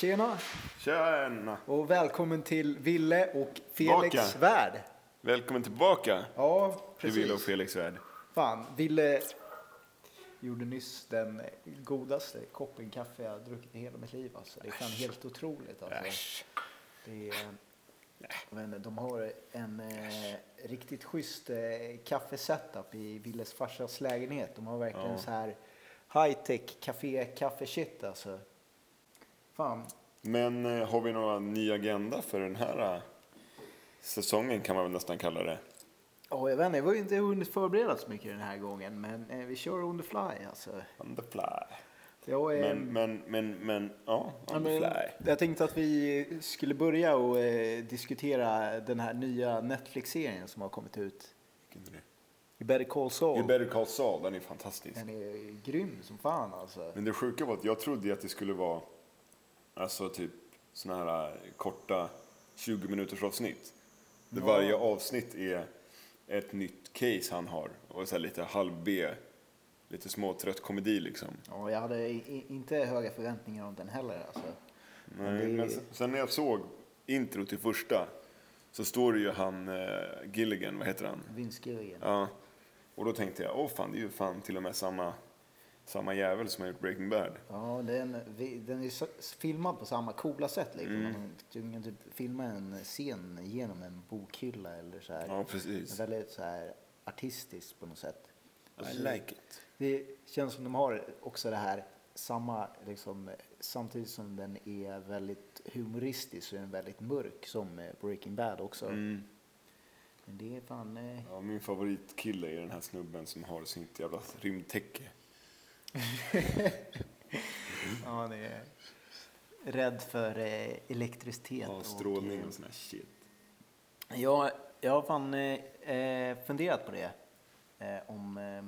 Tjena Tjena! och välkommen till Ville och Felix Tillbaka. värld. Välkommen tillbaka Ja, till precis. Wille och Felix värld. Fan, Ville gjorde nyss den godaste koppen kaffe jag druckit i hela mitt liv. Alltså. Det är fan helt otroligt. Alltså. Äsch. Det är, inte, de har en eh, riktigt schysst eh, kaffesetup i Willes farsas lägenhet. De har verkligen Ja. så här high-tech café kaffe shit alltså. Fan, Men eh, har vi någon ny agenda för den här eh, säsongen kan man väl nästan kalla det. ja, jag vet inte, jag har ju inte hunnit förbereda så mycket den här gången. Men eh, vi kör on the fly alltså. On the fly. Jag, är, Men, men, men, men, ja, Ja, on the men fly. Jag tänkte att vi skulle börja och eh, diskutera den här nya Netflix-serien som har kommit ut. Vilken är det? I Better Call Saul. You better call Saul, den är fantastisk. Den är grym som fan alltså. Men det sjuka var att jag trodde att det skulle vara alltså typ såna här eh, korta 20 minuters avsnitt. Där varje avsnitt är ett nytt case han har. Och så här lite halv-B, lite småtrött komedi liksom. Ja, jag hade i- inte höga förväntningar om den heller alltså. Nej, det- men sen, sen när jag såg intro till första så står det ju han eh, Gilligan, vad heter han? Vince Gilligan. Ja. Och då tänkte jag, åh fan det är ju fan till och med samma, samma jävel som har gjort Breaking Bad. Ja, den, vi- den är filmad på samma coola sätt liksom. Mm. Man kan typ filma en scen genom en bokhylla eller så här. Ja, precis. Väldigt så här artistiskt på något sätt. I like it. Det känns som de har också det här samma, liksom, samtidigt som den är väldigt humoristisk så är den väldigt mörk som Breaking Bad också. Mm. Men det är fan... Eh, Ja, min favoritkille är den här snubben som har sitt jävla rymdtäcke. ja, han är rädd för eh, elektricitet. Ja, och, strålning och sån här shit. Jag, jag har fan eh, eh, funderat på det. Eh, om eh,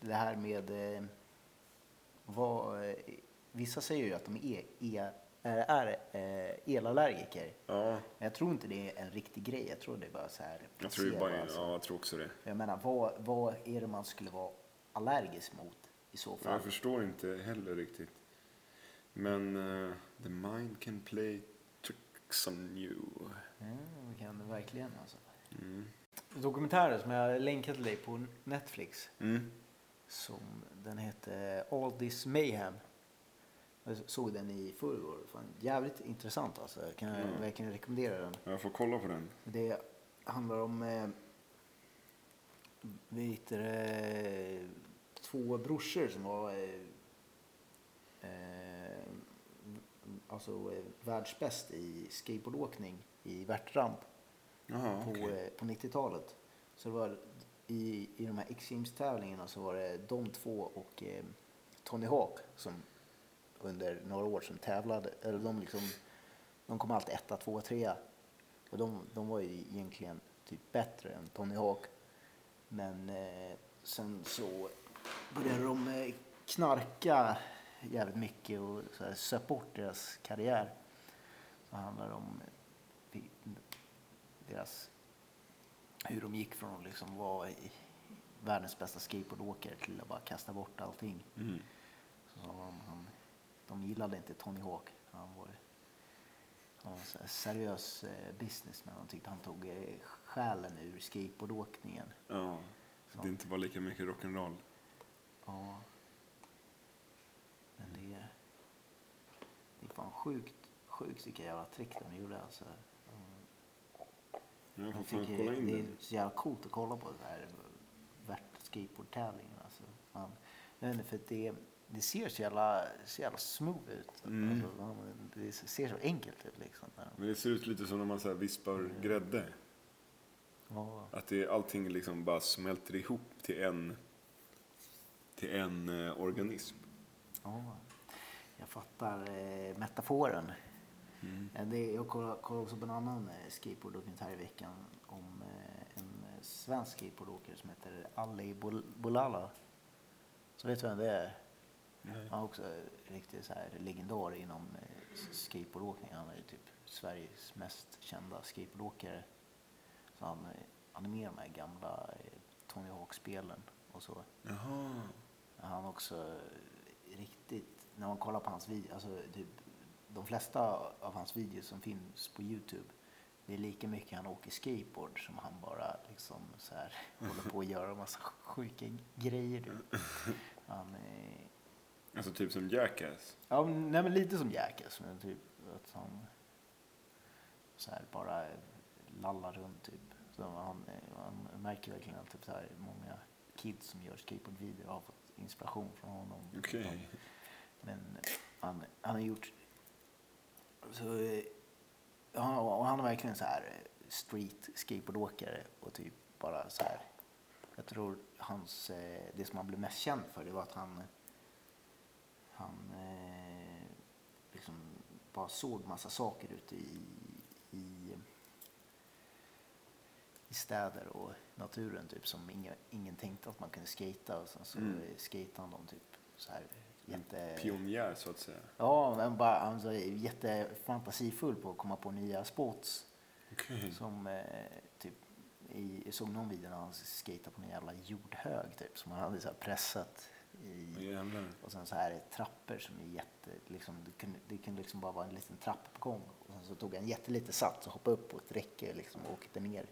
det här med... Eh, vad, eh, vissa säger ju att de är, är, är, är elallergiker. Ja, Men jag tror inte det är en riktig grej. Jag tror det är bara så här... jag tror, det bara, alltså. ja, jag tror också det. Jag menar, vad, vad är det man skulle vara allergisk mot i så fall? Jag förstår inte heller riktigt. Men uh, the mind can play tricks on you. Ja, det kan det verkligen alltså. Mm. Dokumentären som jag länkade till dig på Netflix. Mm. Som den hette All This Mayhem. Jag såg den i förrgår. Fan, jävligt intressant alltså. Jag kan Mm. verkligen rekommendera den. Jag får kolla på den. Det handlar om eh, vet det, två brorsor som var eh, eh, alltså eh, världsbäst i skateboardåkning i värtramp Jaha, på, okej. eh, på 90-talet. Så det var i, i de här X-Games-tävlingarna så var det de två och eh, Tony Hawk som under några år som tävlade. Eller de, liksom, de kom alltid etta, tvåa, trea. Och de, de var ju egentligen typ bättre än Tony Hawk. Men eh, sen så började de eh, knarka jävligt mycket och så här, söp bort deras karriär. Så handlar det om eh, deras hur de gick från att liksom vara världens bästa skateboardåkare till att bara kasta bort allting. Mm. Så de, han, de gillade inte Tony Hawk. Han var, han var här seriös eh, businessman. De tyckte han tog själen ur skateboardåkningen. Ja, Så. det inte var lika mycket rock'n'roll. Ja. Men det är, det är fan sjukt, sjukt vilka jävla trick de gjorde alltså. De, Jag fick, kolla in det är så jävla coolt att kolla på det här värt skateboardtävlingen alltså. Man, jag vet inte, för det, det ser så jävla, så jävla smooth ut. Mm. Alltså, man- det ser så enkelt ut liksom. Men det ser ut lite som när man så här vispar grädde. Ja. Att det, allting liksom bara smälter ihop till en, till en eh, organism. Ja, jag fattar eh, metaforen. Mm. Eh, Det, jag kollade, också på en annan skateboarddokumentär i veckan om en svensk skateboardåkare som heter Ali Bol- Bolala. Så vet du vem det är? Nej. Han är också riktigt så här legendar inom skateboardåkning. Han är typ Sveriges mest kända skateboardåkare. Så han, han är med i de här gamla Tony Hawk-spelen och så. Jaha. Han är också eh, riktigt, när man kollar på hans video, alltså typ de flesta av hans videos som finns på Youtube, det är lika mycket han åker skateboard som han bara liksom så här håller på att göra en massa sjuka grejer. Typ. Han, eh, Alltså typ som Jackass. Ja, nej, men lite som Jackass. Men typ att han så här bara lallar runt typ. Så han, man märker verkligen att typ så här, många kids som gör skateboardvideor har fått inspiration från honom. Okej. Men han, han har gjort... Så, eh, han, och han är verkligen så här eh, street skateboardåkare och typ bara så här. Jag tror hans, eh, det som han blev mest känd för det var att han, han liksom bara såg massa saker ute i, i städer och naturen typ som ingen, ingen tänkte att man kunde skata och sen så Mm. han dem typ så här jätte... Pionjär så att säga. Ja, men bara, han var jättefantasifull på att komma på nya spots. Okej. Som eh, typ, i, jag såg någon video när han skejtade på en jävla jordhög typ. Som han hade så här pressat i. Jävlar. Och sen så här trappor som är jätte, liksom, det kunde, det kunde liksom bara vara en liten trappuppgång. Och sen så tog han jättelite sats och hoppade upp på ett räcke liksom, och åkte ner.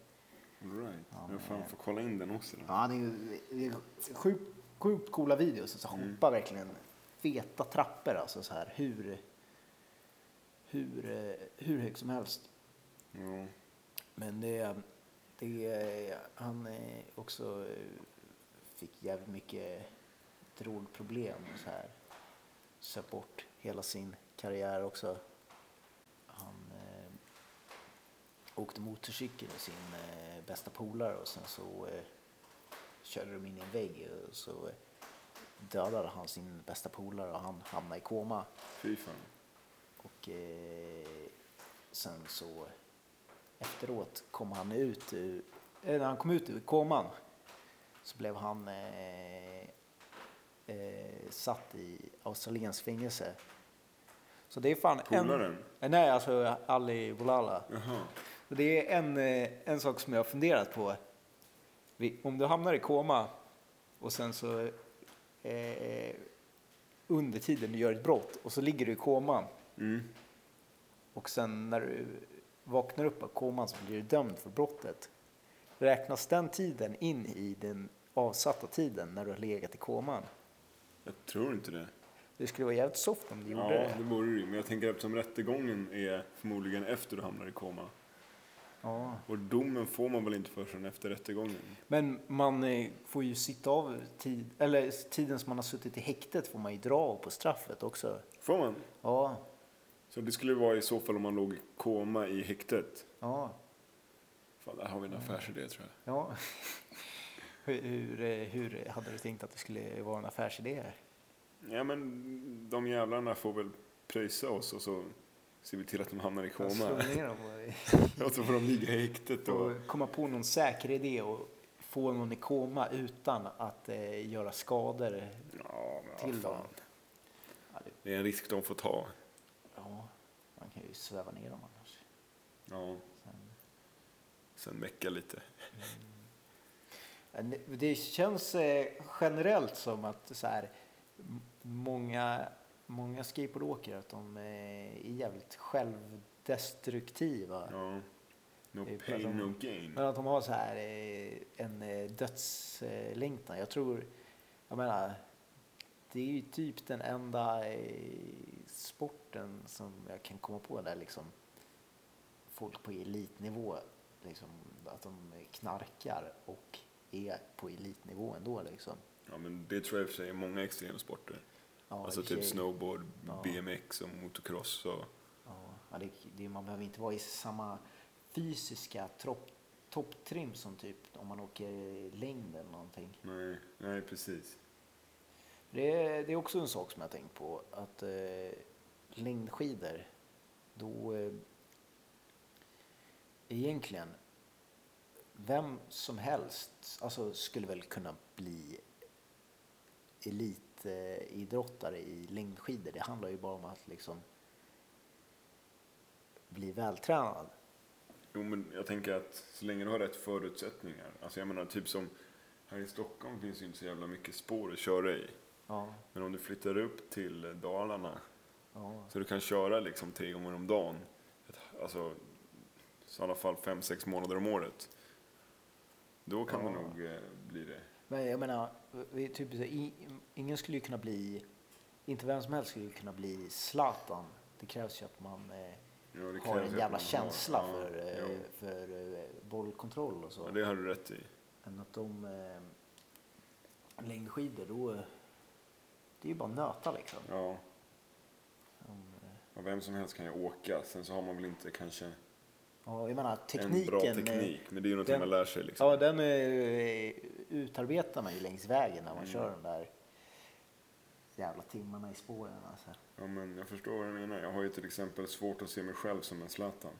Right. Ja, Jag fan men- får kolla in den också då. Ja, det är ju det är sjukt, sjukt coola videos. Så Mm. hoppar verkligen feta trappor alltså så här hur, hur, eh, hur högt som helst. Ja. Men det, det han eh, också eh, fick jävligt mycket drogproblem och så här. Söp bort hela sin karriär också. Han eh, åkte motorcykel med sin eh, bästa polare och sen så eh, körde de in i en vägg och så eh, dödade han sin bästa polare och han hamnade i koma. Fy fan. Och eh, sen så efteråt kom han ut ur, eh, när han kom ut ur koman så blev han eh, satt i australienskt fängelse. Så det är fan Polaren? en... Nej, alltså Ali Bolala. Jaha. Så det är en, eh, en sak som jag har funderat på. Om du hamnar i koma och sen så eh, under tiden du gör ett brott och så ligger du i koman Mm. och sen när du vaknar upp av koman så blir du dömd för brottet. Räknas den tiden in i den avsatta tiden när du har legat i koman? Jag tror inte det. Det skulle vara jävligt soft om du gjorde Ja, det. det vore det. Men jag tänker eftersom rättegången är förmodligen efter du hamnar i koma. Ja. Och domen får man väl inte förrän efter rättegången? Men man får ju sitta av tid, eller tiden som man har suttit i häktet får man ju dra av på straffet också. Får man? Ja, Så det skulle vara i så fall om man låg i koma i häktet. ja, Fan, där har vi en affärsidé tror jag. ja. hur, hur, hur hade du tänkt att det skulle vara en affärsidé här? Ja men de jävlarna får väl pröjsa oss och så ser vi till att de hamnar i koma. och, så får de ligga i häktet och... och komma på någon säker idé och få någon i koma utan att eh, göra skador Ja, till vad dem. Ja, det, Det är en risk de får ta. ja, man kan ju sväva ner dem annars. Ja, Sen, sen mecka lite. Men det- känns eh, generellt som att så här, många, många skateboardåkare att de är jävligt självdestruktiva. Ja. No Typ pain, de- no gain. Men att de har så här eh, en eh, dödslängtan. Jag tror, jag menar, det är ju typ den enda eh, sporten som jag kan komma på där liksom folk på elitnivå, liksom, att de knarkar och är på elitnivå ändå liksom. Ja, men det tror jag i och för sig är många extremsporter. Ja, alltså typ snowboard, Ja. BMX och motocross och... Ja, det, det, man behöver inte vara i samma fysiska tropp, topptrim som typ om man åker längd eller någonting. Nej, nej precis. Det är, det är också en sak som jag tänkt på. Att eh, längdskidor, då... Eh, egentligen, vem som helst alltså, skulle väl kunna bli elitidrottare i längdskidor. Det handlar ju bara om att liksom bli vältränad. Jo, men jag tänker att så länge du har rätt förutsättningar. Alltså jag menar typ som här i Stockholm finns ju inte så jävla mycket spår att köra i. Ja, Men om du flyttar upp till Dalarna ja, så du kan köra liksom tre gånger om dagen. Alltså i alla fall fem, sex månader om året. Då kan Ja. det nog eh, bli det. Men jag menar, vi, typ, ingen skulle ju kunna bli, inte vem som helst skulle ju kunna bli Zlatan. Det krävs ju att man eh, Ja, har en jävla känsla har- ja, för, eh, för eh, bollkontroll och så. Ja, det har du rätt i. Än att de eh, längdskidor, då, det är ju bara nöta liksom. Ja, Som, eh, vem som helst kan ju åka. Sen så har man väl inte kanske Ja, jag menar en tekniken. bra eh, teknik. Men det är ju någonting den- man lär sig liksom. Ja, den eh, utarbetar man ju längs vägen när man Mm. kör de där jävla timmarna i spåren. Alltså. Ja, men jag förstår vad du menar. Jag har ju till exempel svårt att se mig själv som en Zlatan.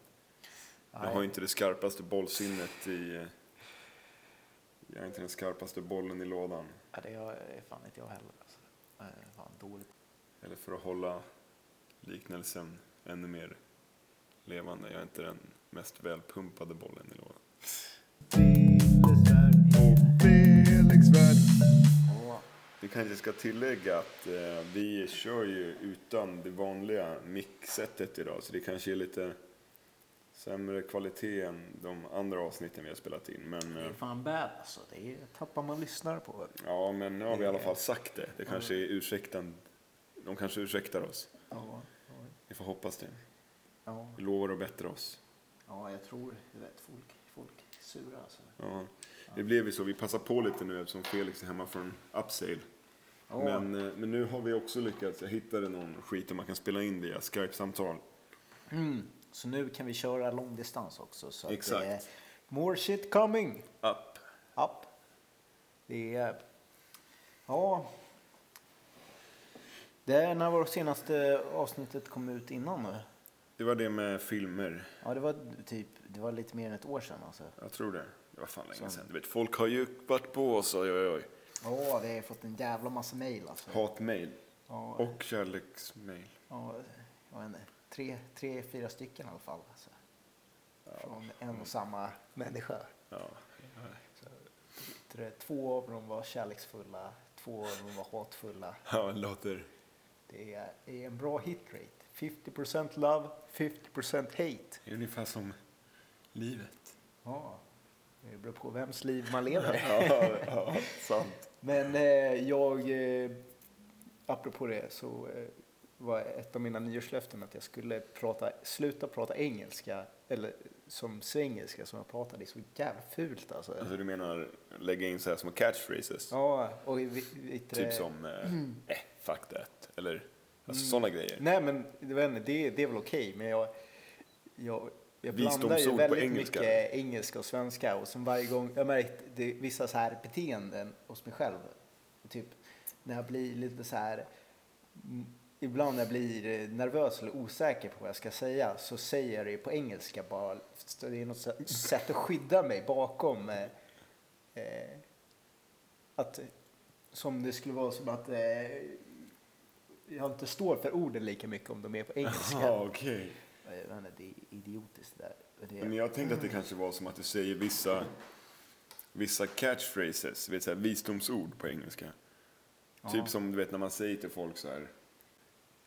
Jag har ju inte det skarpaste bollsinnet i... Jag är inte den skarpaste bollen i lådan. Ja, det är fan inte jag heller. Alltså. Är fan dåligt. Eller för att hålla liknelsen ännu mer levande. Jag är inte den mest välpumpade bollen i lådan. Ja, Vi kanske ska tillägga att eh, vi kör ju utan det vanliga mixsättet idag. Så det kanske är lite sämre kvalitet än de andra avsnitten vi har spelat in. Men, det eh, är fan bad alltså. Det är, tappar man lyssnare på. ja, men nu har vi i alla fall sagt det. Det kanske är ursäktan. De kanske ursäktar oss. Ja, Vi får hoppas det. ja, Vi lovar att bättra oss. Ja jag tror vet, folk, folk är sura alltså. Ja, det blev ju så. Vi passar på lite nu eftersom Felix är hemma från Upsale. Ja, Men, eh, men nu har vi också lyckats. Jag hittade någon skit där man kan spela in via Skype-samtal. mm, så nu kan vi köra långdistans också. Så Exakt. är more shit coming. Up. Up. Det är... Ja. Det är när vårt senaste avsnittet kom ut innan nu. Det var det med filmer. Ja, det var typ, det var lite mer än ett år sedan alltså. Jag tror det. Det var fan länge Så. sedan. Du vet, folk har ju varit på oss. Oj, oj, oj. Ja, vi har fått en jävla massa mail alltså. Hatmail. Ja, Och kärleksmail. ja, jag vet inte, tre, tre, fyra stycken i alla fall. Alltså. Från en och samma människa. Ja. Så, två av dem var kärleksfulla, två av dem var hatfulla. Ja, låter... Det är en bra hitrate. 50% love, 50% hate. Det är ungefär som livet. Ja, det beror på vems liv man lever. Ja, ja sant. Men eh, jag, eh, apropå det, så eh, var ett av mina nyårslöften att jag skulle prata, sluta prata engelska, eller som svengelska som jag pratade. Det är så jävla fult alltså. Alltså du menar lägga in så här små catchphrases? Ja, och vi, vi, Typ som, eh, eh, fuck that. Eller alltså sådana grejer. Nej, men jag vet inte, det, det är väl okej, men jag, jag, jag blandar ju väldigt engelska. mycket engelska och svenska och sen varje gång, jag har märkt det, vissa så här beteenden hos mig själv. Typ när jag blir lite så här, mm, ibland när jag blir nervös eller osäker på vad jag ska säga så säger jag det på engelska bara. Det är något sätt att skydda mig bakom eh, eh, att som det skulle vara som att eh, jag inte står för orden lika mycket om de är på engelska. Ja. Jag vet inte, det är idiotiskt det där. Det Men jag tänkte att det kanske var som att du säger vissa, vissa catchphrases, vet, så här, visdomsord på engelska. Typ som du vet när man säger till folk så här.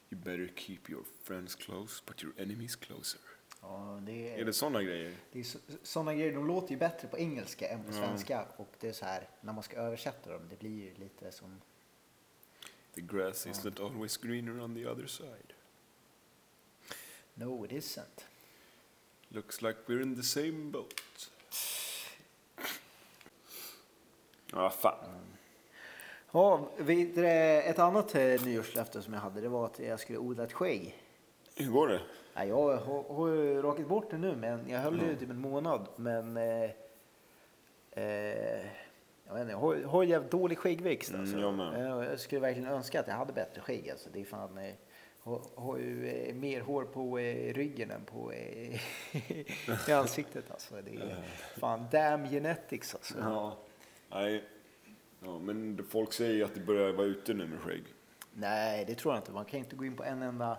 You better keep your friends close but your enemies closer. ja, det är, Är det sådana grejer? det är så, sådana grejer, de låter ju bättre på engelska än på Ja. svenska. Och det är så här, när man ska översätta dem, det blir ju lite som... The grass is not always greener on the other side. No it isn't. Looks like we're in the same boat. Ja, fan. Ja, vidare, ett annat eh, nyårslöfte som jag hade, det var att jag skulle odla ett skägg. Hur går det? Ja, jag har, har ju rakat bort det nu, men jag höll det ju typ en månad. Men eh, eh, jag vet inte, jag har, har jävligt dålig skäggväxt. Mm, Alltså. jag med. Eh, jag skulle verkligen önska att jag hade bättre skägg. Alltså. Det är fan, eh, har, har ju eh, mer hår på eh, ryggen än på eh, i ansiktet alltså. Det är fan damn genetics alltså. Ja. Nej. Ja, men folk säger att det börjar vara ute nu med skägg. Nej, det tror jag inte. Man kan inte gå in på en enda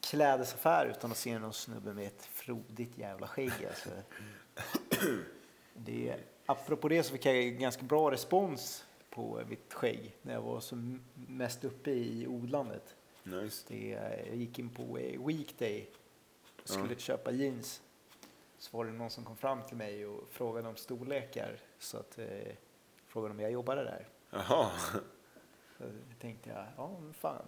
klädesaffär utan att se någon snubbe med ett frodigt jävla skägg. Alltså. Det är, apropå det så fick jag ganska bra respons på mitt skägg när jag var som mest uppe i odlandet. Nice. Det, jag gick in på eh, Weekday och skulle köpa jeans. Så var det någon som kom fram till mig och frågade om storlekar. Så att, eh, frågade om jag jobbade där. Jaha. Så tänkte jag, ja men fan.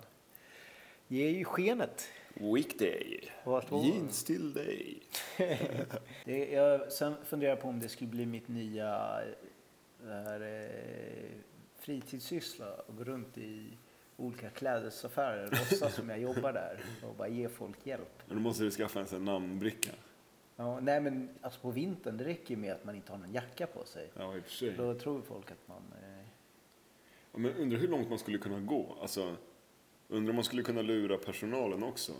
Ge ju skenet. Weekday. Jeans till dig. Det, jag sen funderar jag på om det skulle bli mitt nya här, eh, fritidssyssla. Och gå runt i olika klädesaffärer och låtsas som jag jobbar där. Och bara ge folk hjälp. Men då måste du skaffa en sån namnbricka. Ja, nej men alltså på vintern, det räcker ju med att man inte har någon jacka på sig. Ja, i och för sig. Då tror folk att man... Eh, Ja, men undrar hur långt man skulle kunna gå. Alltså, undrar om man skulle kunna lura personalen också.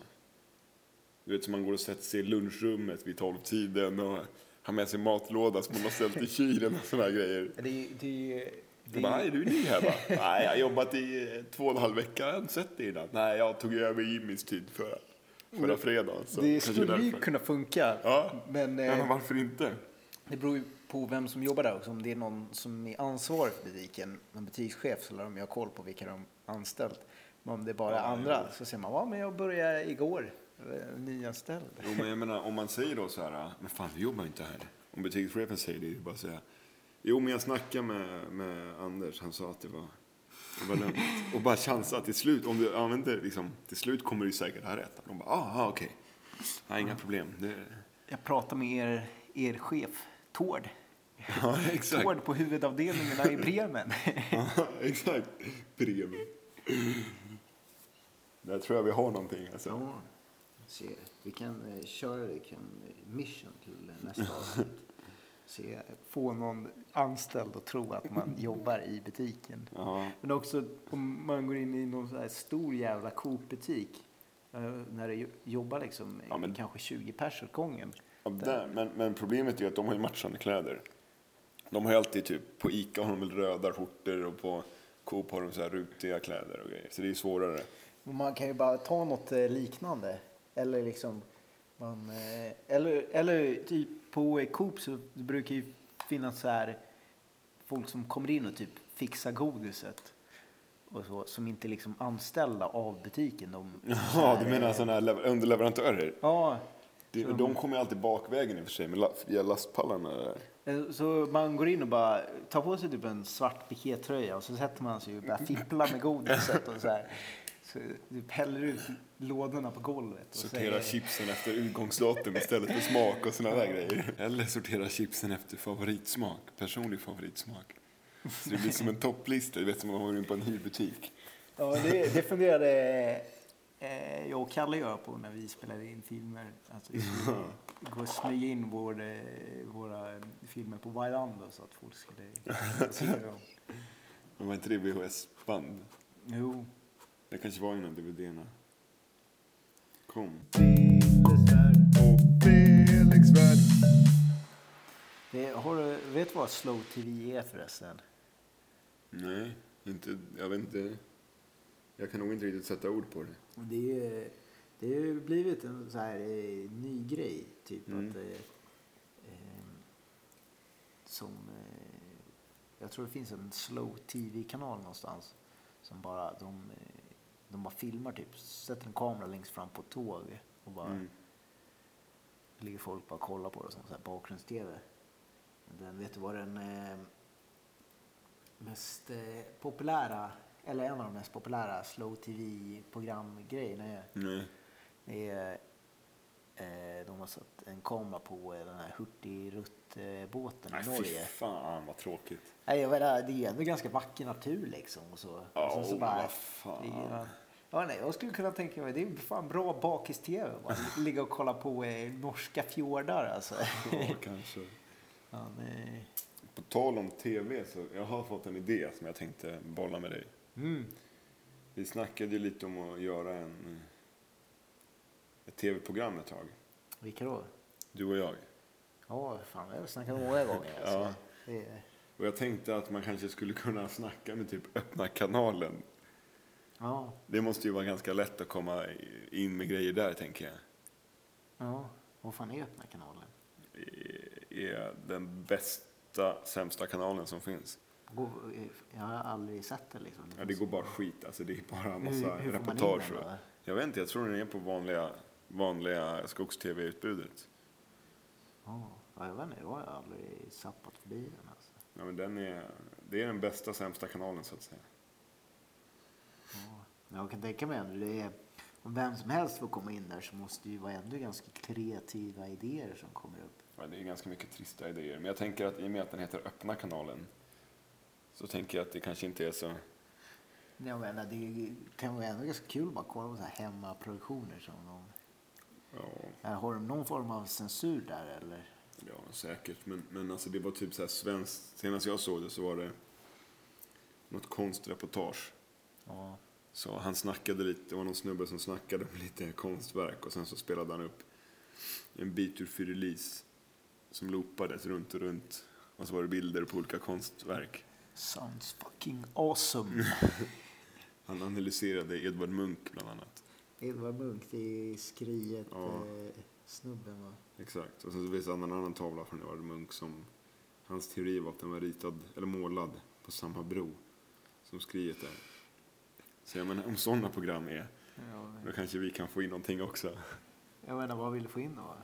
Du vet, som man går och sätter sig i lunchrummet vid tolvtiden och har med sig matlåda som man har ställt i kylen och sådana grejer. det, det, det, bara, är du ny här? Bara, Nej, jag har jobbat i eh, två och en halv vecka. Jag har inte sett det innan. Nej, jag tog över Jimmys tid förra, förra fredagen. Det skulle ju kunna funka. Ja, Men, eh, men varför inte? Det beror ju på vem som jobbar där också. Om det är någon som är ansvarig för butiken, någon butikschef, så lär de ju ha koll på vilka de anställt. Men om det är bara Ja, andra så säger man, ja men jag började igår, eh, nyanställd. Jo, men jag menar, om man säger då så här, men fan, du jobbar inte här. Om butikschefen säger det, är det bara att säga, jo, men jag snackade med, med Anders, han sa att det var, det var lugnt. Och bara chansa till slut, om du använder liksom, till slut kommer du säkert ha rätt. De bara, ah, okej. Nej, inga problem. Det, Jag pratar med er, er chef, Tord. ja, exakt. Tord på huvudavdelningarna i Bremen. Ja, exakt. Bremen. Där tror jag vi har någonting. Alltså. Ja, se, vi kan eh, köra det kan, mission till eh, nästa avsnitt. Se, få någon anställd att tro att man jobbar i butiken. Ja. Men också om man går in i någon så här stor jävla Coop-butik. eh, När det jo- jobbar liksom Ja, men- kanske 20 pers åt gången. Ja, där. Men, men problemet är ju att de har ju matchande kläder. De har ju alltid typ, på Ica har de väl röda skjortor och på Coop har de så här rutiga kläder och grejer. Så det är ju svårare. Man kan ju bara ta något eh, liknande. Eller liksom man, eh, eller, eller typ på Coop så brukar ju finnas så här folk som kommer in och typ fixar godiset. Och så, som inte är liksom anställda av butiken. De, Ja, du menar sådana här lever- underleverantörer? Ja, Det, Så- de kommer ju alltid bakvägen i och för sig med via lastpallarna. Eh, Så man går in och bara tar på sig typ en svart pikétröja och så sätter man sig och börjar fippla med godiset och så här. Så typ häller ut lådorna på golvet. Och Sortera säger, chipsen efter utgångsdatum istället för smak och sådana där grejer. Eller sortera chipsen efter favoritsmak, personlig favoritsmak. Så det blir som en topplista, du vet som om man går in på en hyrbutik. Ja, det, det funderade eh, jag och Kalle göra på när vi spelade in filmer. Alltså, vi skulle gå och smyga in vår, eh, våra filmer på Vailando så att folk skulle se dem. Men var inte det VHS-band? Jo. Det kanske var av DVD-erna. Kom. Det, har du, vet du vad Slow TV är förresten? Nej, inte, jag vet inte. Jag kan nog inte riktigt sätta ord på det. Det är det har ju blivit en så här eh, ny grej. Typ Mm. att eh, eh, som eh, jag tror det finns en slow tv-kanal någonstans som bara de, eh, de bara filmar typ, sätter en kamera längst fram på tåg och bara Mm. ligger folk bara kollar på det som bakgrunds-tv. Den, vet du vad den eh, mest eh, populära, eller en av de mest populära slow tv-programgrejerna är? Nej. Det är de har satt en kamera på eh, den här Hurtigrut-båten i fy Norge. fan vad tråkigt. Nej, jag menar, det är ändå ganska vacker natur liksom. Och så, Ja, och så, oh, bara, vad fan. Ja, nej, jag skulle kunna tänka mig, det är fan bra bakis-tv. Ligga och kolla på eh, norska fjordar alltså. Ja, kanske. Ja, nej. På tal om tv så jag har fått en idé som jag tänkte bolla med dig. Mm. Vi snackade ju lite om att göra en, eh, ett tv-program ett tag. Vilka då? Du och jag. Ja, fan vi har snackat många gånger. Alltså. Ja. Det är, Och jag tänkte att man kanske skulle kunna snacka med typ öppna kanalen. ja, Det måste ju vara ganska lätt att komma in med grejer där, tänker jag. ja. Vad fan är öppna kanalen? Det är den bästa, sämsta kanalen som finns. Går, jag har aldrig sett det liksom. Ja, det går bara skit. Alltså, det är bara en hur, massa hur in reportage. Jag vet inte, jag tror den är på vanliga, vanliga skogs-tv-utbudet. Ja, ja, jag vet inte, jag har aldrig sappat förbi den alltså. Ja, men den är, det är den bästa, sämsta kanalen så att säga. Ja. Jag kan tänka mig ändå, det är, om vem som helst får komma in där så måste det ju vara ändå ganska kreativa idéer som kommer upp. Ja, det är ganska mycket trista idéer. Men jag tänker att i och med att den heter Öppna kanalen så tänker jag att det kanske inte är så... Jag menar, det kan vara ändå ganska kul att bara kolla på så här hemmaproduktioner som de... Ja, Har de någon form av censur där eller? ja säkert. Men, men alltså det var typ så här svenskt. Senast jag såg det så var det något konstreportage. Ja. Så han snackade lite, det var någon snubbe som snackade om lite konstverk och sen så spelade han upp en bit ur Fyrilis som loopades runt och runt. Och så var det bilder på olika konstverk. Sounds fucking awesome. Han analyserade Edvard Munch bland annat. Edvard Munch, det är skriet Ja. eh, snubben va? Exakt. Och sen så visade han en annan tavla från Edvard Munch som hans teori var att den var ritad, eller målad, på samma bro som skriet är. Så jag menar, om sådana program är, Ja, då kanske vi kan få in någonting också. jag menar, vad vill du få in då?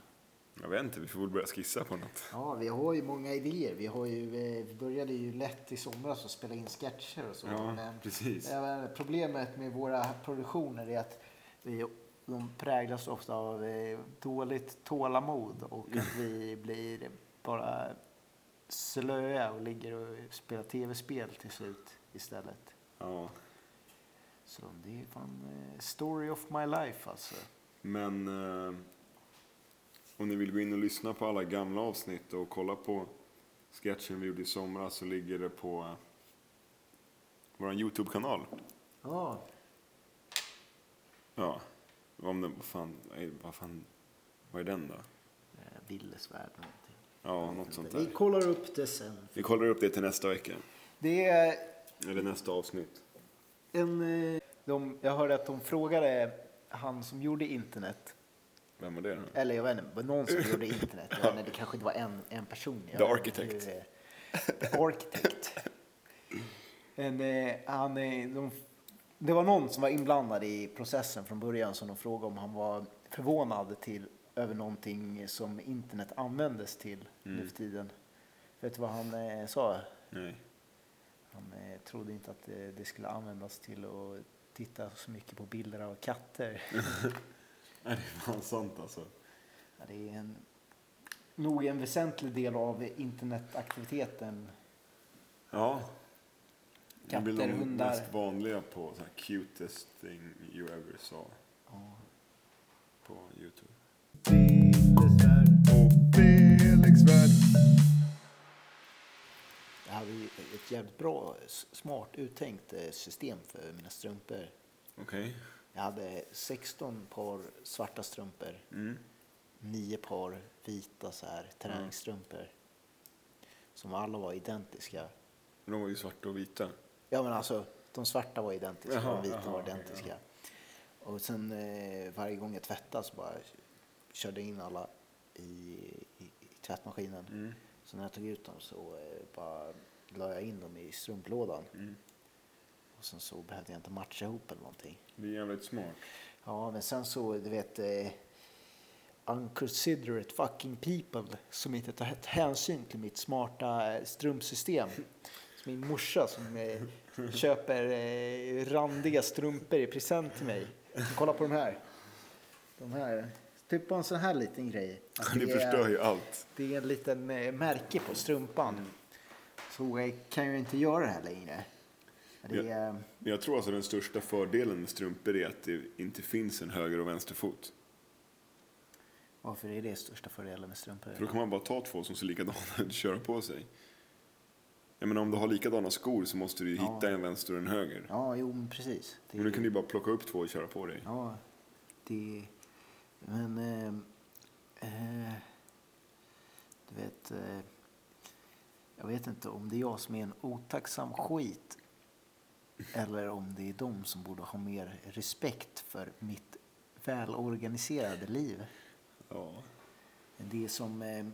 Jag vet inte, vi får väl börja skissa på något. Ja, vi har ju många idéer. Vi, har ju, eh, vi började ju lätt i somras att spela in sketcher och så. Ja, men, precis. inte, problemet med våra produktioner är att vi, de präglas ofta av eh, dåligt tålamod och att vi blir bara slöa och ligger och spelar tv-spel till slut istället. Ja, Så det är fan eh, story of my life alltså. men eh, om ni vill gå in och lyssna på alla gamla avsnitt och kolla på sketchen vi gjorde i somras så ligger det på eh, vår YouTube-kanal. Ja, Ja, om den, vad fan, eh, vad fan, vad är den då? eh, Villesvärd någonting. Ja, något sånt Vi där. kollar upp det sen. Vi kollar upp det till nästa vecka. Det är Eller nästa avsnitt. en... eh, De, jag hörde att de frågade han som gjorde internet. Vem var det då? Eller jag vet inte, någon som gjorde internet. Inte, det kanske inte var en, en person. Jag The architect. hur är. The architect. En, eh, han, eh, de, det var någon som var inblandad i processen från början som de frågade om han var förvånad till över någonting som internet användes till nu för tiden. Vet du vad han eh, sa? Nej. Han eh, trodde inte att det, det skulle användas till att titta så mycket på bilder av katter. Det är fan sant alltså. Ja, det är en, nog en väsentlig del av internetaktiviteten. Ja. Det blir Katter, de hundar. mest vanliga på så här cutest thing you ever saw Ja. på YouTube. Jag hade ju ett jävligt bra, smart uttänkt eh, system för mina strumpor. Okej. Jag hade 16 par svarta strumpor, Mm. 9 par vita så här, träningsstrumpor. Som alla var identiska. De var ju svarta och vita. Ja men alltså, de svarta var identiska och de vita jaha, var identiska. Och sen eh, varje gång jag tvättade så bara körde in alla i, i, i tvättmaskinen. Mm. Så när jag tog ut dem så eh, bara la jag in dem i strumplådan. Mm. Och sen så behövde jag inte matcha ihop eller någonting. Det är jävligt smart. Ja, men sen så, du vet, eh, unconsiderate fucking people som inte tar hänsyn till mitt smarta eh, strumpsystem. Min morsa som eh, köper eh, randiga strumpor i present till mig. Kolla på de här. De här. Typ på en sån här liten grej. Att Det det förstör ju allt. Det är en liten eh, märke på strumpan. Så jag kan jag inte göra det här längre. Det är, Men jag tror alltså den största fördelen med strumpor är att det inte finns en höger och vänster fot. varför är det största fördelen med strumpor? För då kan man bara ta två som ser likadana ut och köra på sig. Jag menar om du har likadana skor så måste du ju Ja. hitta en vänster och en höger. Ja, jo men precis. Det, Men du kan ju bara plocka upp två och köra på dig. Ja, det... Men... Eh, eh, du vet... Eh, jag vet inte om det är jag som är en otacksam skit eller om det är de som borde ha mer respekt för mitt välorganiserade liv. Ja. Det är som, eh,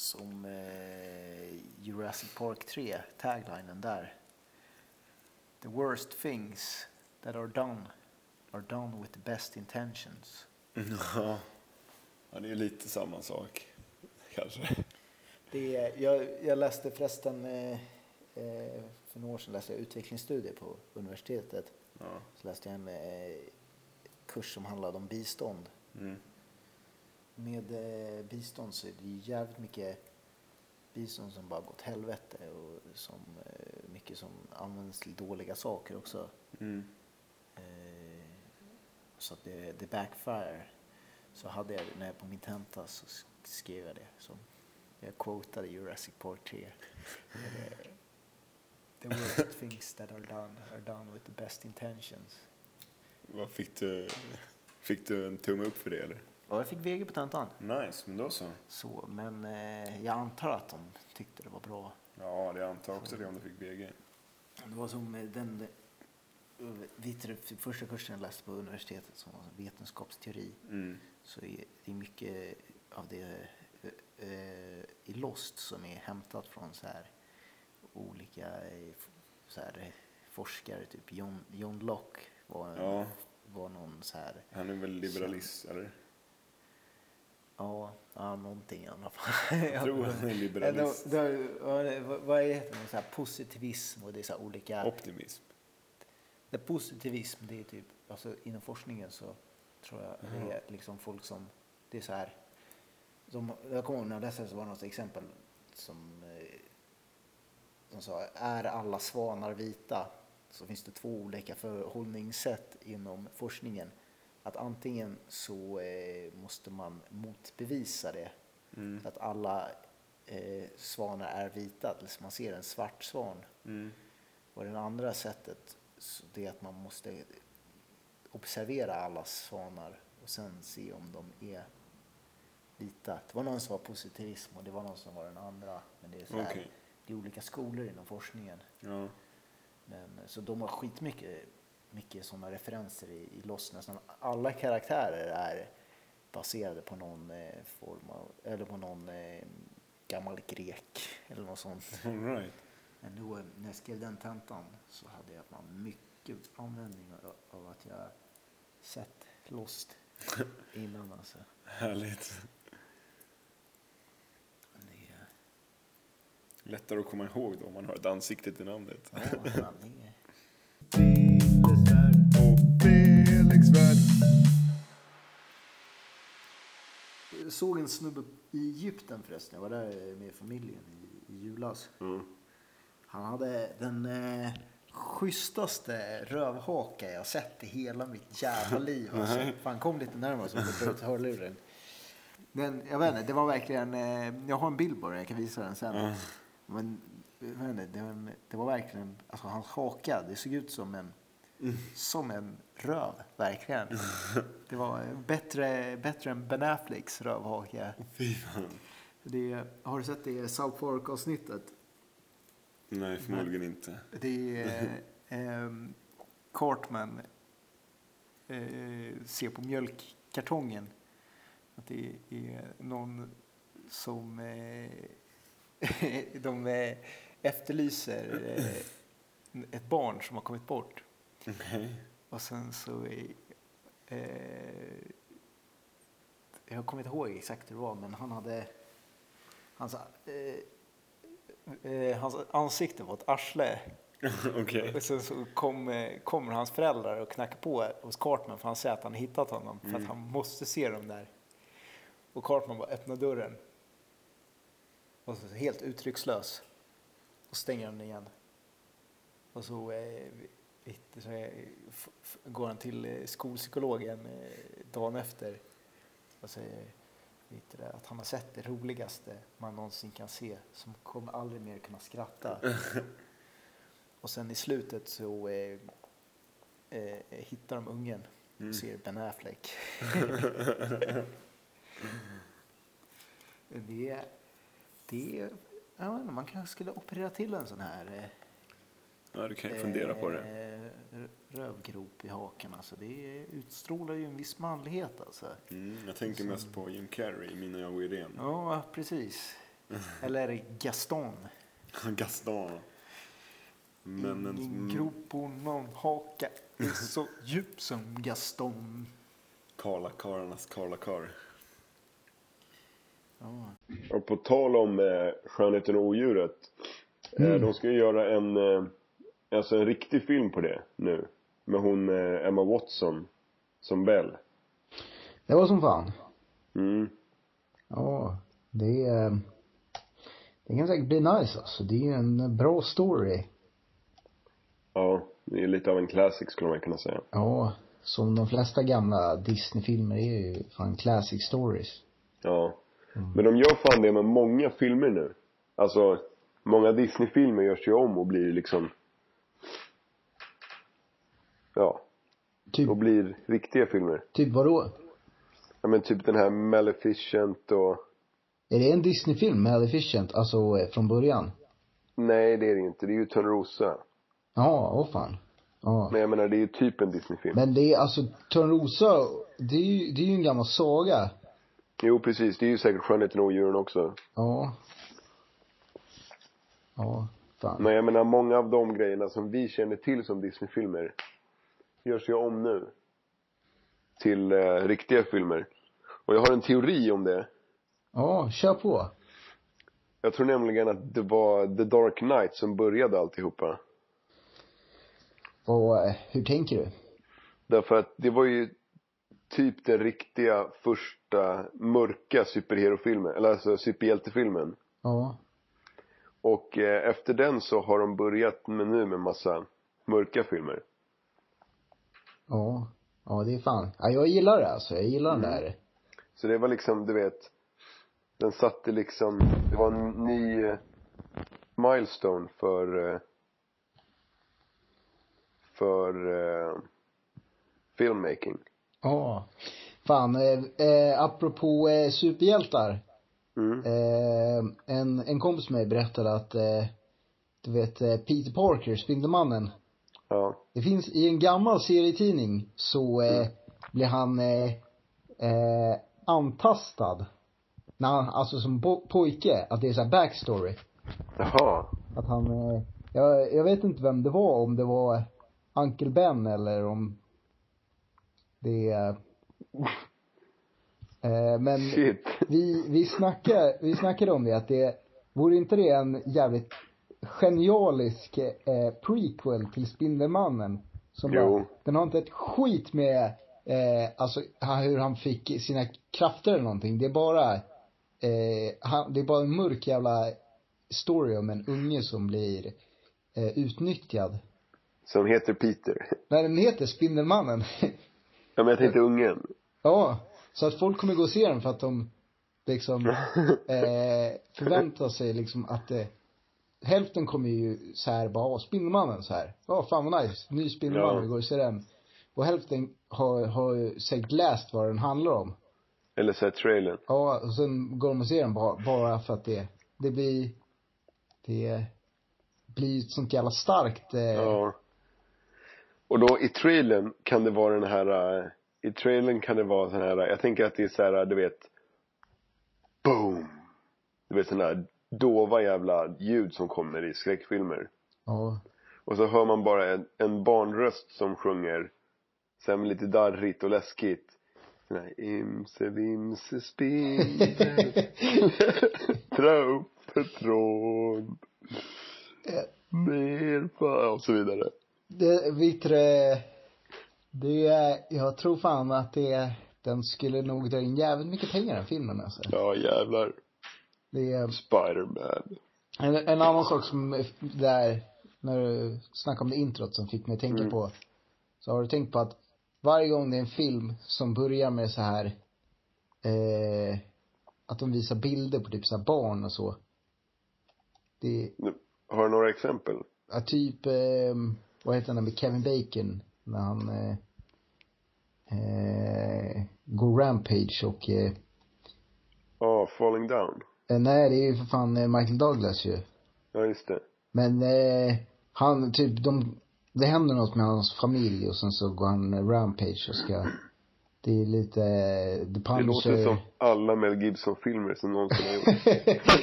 som eh, Jurassic Park 3, taglinen där. The worst things that are done are done with the best intentions. Ja. ja, det är lite samma sak. Kanske. Det är, jag, jag läste förresten, eh, eh, för några år sedan läste jag utvecklingsstudier på universitetet. Ja. Så läste jag en eh, kurs som handlade om bistånd. Mm. Med eh, bistånd så är det jävligt mycket bistånd som bara gått helvete och som, eh, mycket som används till dåliga saker också. Mm. Eh, så att det, det backfire. Så hade jag, när jag på min tenta så sk- skrev jag det. Så jag quotade Jurassic Park 3. Eh, The worst things that are done are done with the best intentions. Vad fick du? Fick du en tumme upp för det eller? Ja, jag fick VG på tentan. Nice, men då så. Så, men eh, jag antar att de tyckte det var bra. Ja, det antar också det om du fick VG. Det var som den du, första kursen jag läste på universitetet som var vetenskapsteori. Mm. Så är det är mycket av det eh, eh, i Lost som är hämtat från så här olika eh, så här, forskare. Typ John, John Locke var, Ja. var någon så här, Han är väl liberalist, eller? Ja, ja någonting i alla fall. Jag tror han är liberalist. då, då, vad, heter det? Så här positivism och det är så olika... Optimism. Det positivism, det är typ, alltså inom forskningen så tror jag det är liksom folk som, det är så här, som, jag kommer ihåg när jag läste så var det något exempel som, eh, som sa, är alla svanar vita? Så finns det två olika förhållningssätt inom forskningen. Att antingen så eh, måste man motbevisa det, Mm. så att alla eh, svanar är vita, tills man ser en svart svan. Mm. Och det andra sättet det är att man måste observera alla svanar och sen se om de är vita. Det var någon som var positivism och det var någon som var den andra. Men det är, så här, det är olika skolor inom forskningen. Ja. Men, så de har skitmycket mycket sådana referenser i, i Lost. Nästan alla karaktärer är baserade på någon eh, form av, eller på någon eh, gammal grek eller något sånt. All right. Men då, när jag skrev den tentan så hade jag mycket användning av, av att jag sett Lost innan alltså. Härligt. Det, Lättare att komma ihåg då om man har ett ansikte till namnet. ja, det är, och Felix värld. Jag såg en snubbe i Egypten förresten. Jag var där med familjen i, i julas. Mm. Han hade den eh, schysstaste rövhaka jag sett i hela mitt jävla liv. Alltså. Fan kom lite närmare så jag får ut hörluren. Den, jag vet inte, det var verkligen, eh, jag har en bild på den, jag kan visa den sen. Ja. Men inte, det, det var verkligen, alltså hans haka, det såg ut som en, som en röv, verkligen. Det var bättre, bättre än Ben Afflecks fan. Det, har du sett det South Park-avsnittet? Nej, förmodligen inte. Det är ehm, Cartman eh, ser på mjölkkartongen att det är någon som eh, de eh, efterlyser eh, ett barn som har kommit bort. Okej. Och sen så eh, jag kommer inte ihåg exakt hur det var men han hade hans, eh, eh, hans ansikte var ett arsle Okej. och sen så kom, eh, kommer hans föräldrar och knackar på hos Cartman för han säger att han har hittat honom för att han måste se dem där. Och Cartman bara öppnar dörren. Och så helt uttryckslös. Och stänger den igen. Och så, eh, så eh, går han till eh, skolpsykologen eh, dagen efter och säger det, att han har sett det roligaste man någonsin kan se som kommer aldrig mer kunna skratta. och sen i slutet så eh, eh, hittar de ungen och ser Ben Affleck. det det jag vet inte, man kanske skulle operera till en sån här eh, Ja, du kan ju fundera på det. eh, rövgrop i hakan. Alltså, det utstrålar ju en viss manlighet alltså. Mm, jag tänker mest på Jim Carrey, Mina jag och Irene. Ja, precis. Eller Gaston. Gaston. Männens... Ingen grop på någon haka är så djup som Gaston. Karla karlarnas Karla Kar. Ja. Och på tal om eh, Skönheten och odjuret. Eh, de ska ju göra en, eh, alltså en riktig film på det nu. Med hon eh, Emma Watson som Bell. Det var som fan. Mm. Ja, det, är- det kan säkert bli nice alltså. Det är ju en bra story. Ja, det är lite av en classic skulle man kunna säga. Ja, som de flesta gamla Disney-filmer är ju fan classic stories. Ja. Men de gör fan det med många filmer nu. Alltså, många Disney-filmer görs ju om och blir liksom Ja, Typ, och blir riktiga filmer. typ vadå? Ja men typ den här Maleficent och Är det en Disney-film, Maleficent, alltså eh, från början? Nej det är det inte, det är ju Törnrosa. Ja, åh fan. Ja. Men jag menar det är ju typ en Disney-film. Men det är alltså, Törnrosa, det är ju, det är ju en gammal saga. Jo precis, det är ju säkert Skönheten och odjuren också. Ja. Ja, fan. Men jag menar många av de grejerna som vi känner till som Disney-filmer görs ju om nu. Till eh, riktiga filmer. Och jag har en teori om det. Ja, kör på. Jag tror nämligen att det var The Dark Knight som började alltihopa. Och eh, hur tänker du? Därför att det var ju typ den riktiga första mörka superherofilmen, eller alltså superhjältefilmen. Ja. Och eh, efter den så har de börjat med nu med massa mörka filmer. Ja. Ja, det är fan. Ja, jag gillar det alltså. Jag gillar den där. Så det var liksom, du vet, den satte liksom, det var en ny eh, milestone för, eh, för eh, filmmaking. Ja. Fan, eh, eh, apropå eh, superhjältar. Mm. Eh, en, en kompis med mig berättade att, eh, du vet, eh, Peter Parker, Spindelmannen. Ja. Det finns i en gammal serietidning så eh, blir han eh, eh, antastad. När han, alltså som bo- pojke, att det är så här backstory. Jaha. Att han, eh, jag, jag vet inte vem det var, om det var Uncle Ben eller om det är eh, men Shit. vi, vi snackade, vi snackade om det att det, vore inte det en jävligt genialisk eh, prequel till Spindelmannen? Som Jo. bara, den har inte ett skit med, eh, alltså hur han fick sina krafter eller någonting. Det är bara, eh, han, det är bara en mörk jävla story om en unge som blir eh, utnyttjad. Som heter Peter. Nej, den heter Spindelmannen. Ja men jag tänkte ungen. ja, så att folk kommer gå och se den för att de liksom eh, förväntar sig liksom att eh, hälften kommer ju så här bara, "Åh, Spindelmannen så här. Ja, fan vad nice. Ny Spindelmannen, Ja. vi går och ser den. Och hälften har, har ju säkert läst vad den handlar om. Eller här trailern. Ja, och sen går de och ser den bara, bara för att det, det blir, det blir ett sånt jävla starkt, eh, Ja. Och då i trailern kan det vara den här, eh, i trailern kan det vara sån här, jag tänker att det är så här, du vet, boom. Du vet sådana här dova jävla ljud som kommer i skräckfilmer. ja. Och så hör man bara en, en barnröst som sjunger, sen lite darrigt och läskigt. Sån här, imse vimse spindel, dra upp ett tråd, ner på, och så vidare. Det, du, det, det, jag tror fan att det, den skulle nog dra in jävligt mycket pengar den filmen alltså. Ja jävlar. Det är, Spiderman. en, en annan sak som, där, när du snackade om det introt som fick mig att tänka Mm. på. Så har du tänkt på att varje gång det är en film som börjar med så här, eh, att de visar bilder på typ så här barn och så. Det, Har du några exempel? ja, typ, eh, vad heter den med Kevin Bacon, när han eh, eh, går rampage och eh, Ja, Falling Down. eh, nej det är ju för fan eh, Michael Douglas ju. Ja, just det. Men eh, han, typ de, det händer något med hans familj och sen så går han rampage och ska, det är lite, eh, The Det Punisher. låter som alla Mel Gibson-filmer som någonsin har gjorts.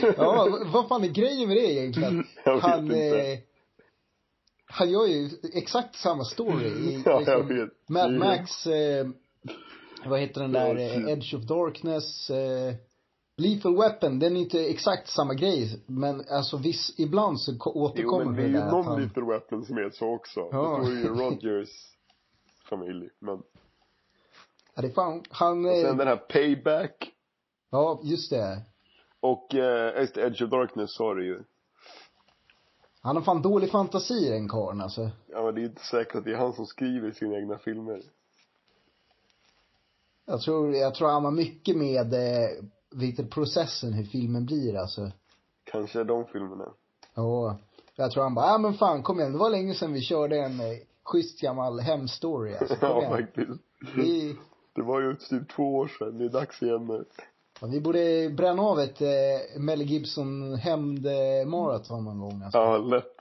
ja, vad- fan är grejen med det egentligen? Han, eh, han gör ju exakt samma story i, Ja, liksom. Mad. Max, eh, vad heter den där, eh. Edge of Darkness, eh, Lethal Weapon, den är inte exakt samma grej, men alltså viss, ibland så ko- Jo, återkommer men det är det ju någon han, Little Weapon som är så också. Ja. Så är ju Rogers familj. Men, ja, det är fan, han, och sen eh, den här Payback. ja just det. Och, eh, det, Edge of Darkness sa du ju. Han har fan dålig fantasi den karln alltså. Ja, men det är inte säkert att det är han som skriver sina egna filmer. Jag tror, jag tror han har mycket med, eh, du, processen hur filmen blir alltså. Kanske de filmerna. Ja. Jag tror han bara, ja men fan kom igen, det var länge sedan vi körde en eh, schysst gammal hemstory alltså. Kom ja, igen. faktiskt. Vi, Det var ju typ två år sedan. Det är dags igen nu. Ja, vi borde bränna av ett eh, Mel Gibson hämndmaraton någon gång alltså. Ja, lätt.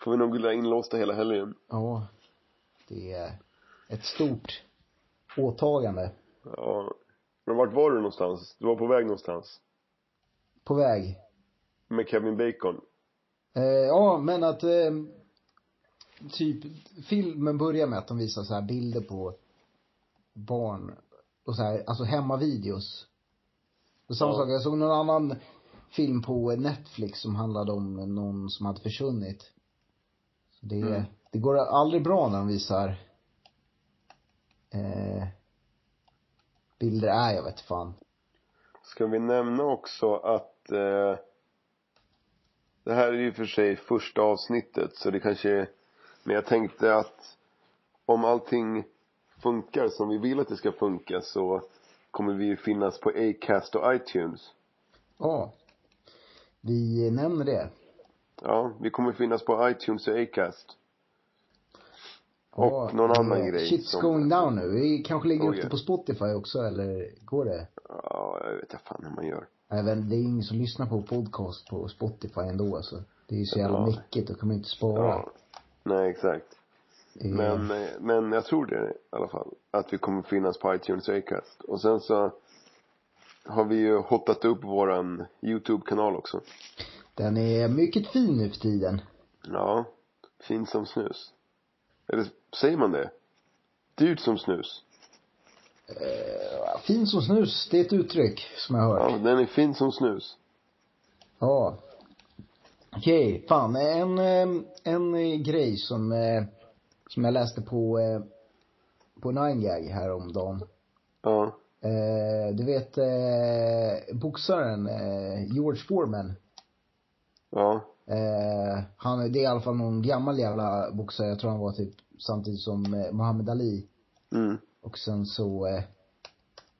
Får vi nog bli inlåsta hela helgen. Ja. Det är ett stort åtagande. Ja. Men vart var du någonstans? Du var på väg någonstans? På väg. Med Kevin Bacon? Eh, ja, men att eh, typ filmen börjar med att de visar så här bilder på barn och så här, alltså hemmavideos. Och samma Ja. sak, jag såg någon annan film på Netflix som handlade om någon som hade försvunnit. Så det, Mm. det går aldrig bra när de visar eh, bilder, är jag vet fan. Ska vi nämna också att eh, det här är ju för sig första avsnittet så det kanske men jag tänkte att om allting funkar som vi vill att det ska funka så kommer vi ju finnas på Acast och iTunes. Ja. Vi nämner det. Ja, vi kommer finnas på iTunes och Acast. Och Ja, någon annan eh, grej Shit's som- going down nu. Vi kanske lägger Oh, upp det yeah. på Spotify också, eller går det? Ja, jag vet inte fan hur man gör. Även, det är ingen som lyssnar på podcast på Spotify ändå alltså. Det är ju så jävla Ja. mycket, då kan man ju inte spara. Ja. Nej, exakt. Är- Men, men jag tror det i alla fall. Att vi kommer finnas på iTunes och Acast. Och sen så har vi ju hotat upp våran YouTube-kanal också. Den är mycket fin nu för tiden. Ja, fin som snus. Eller säger man det? Dyrt som snus. Eh, fin som snus, det är ett uttryck som jag har hört. Ja, den är fin som snus. Ja. Okej, fan en, eh, en grej som, eh, som jag läste på, eh, på 9gag häromdagen. Ja, Eh, du vet eh, boxaren eh, George Foreman. ja, Eh, han, det är i alla fall någon gammal jävla boxare. Jag tror han var typ samtidigt som eh, Muhammad Ali. mm, Och sen så eh,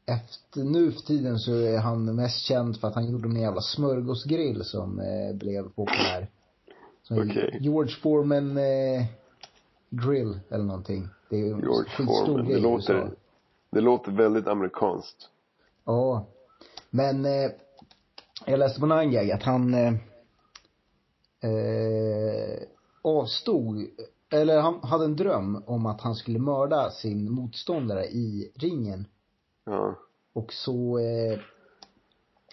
efter, nu för tiden så är han mest känd för att han gjorde en jävla smörgåsgrill som eh, blev populär. Okej. George Foreman eh, grill eller någonting. Det är ju en George Foreman. Det låter, det låter väldigt amerikanskt. Ja. Men eh, jag läste på 9gag att han eh, eh, avstod, eller han hade en dröm om att han skulle mörda sin motståndare i ringen. Ja, Och så eh,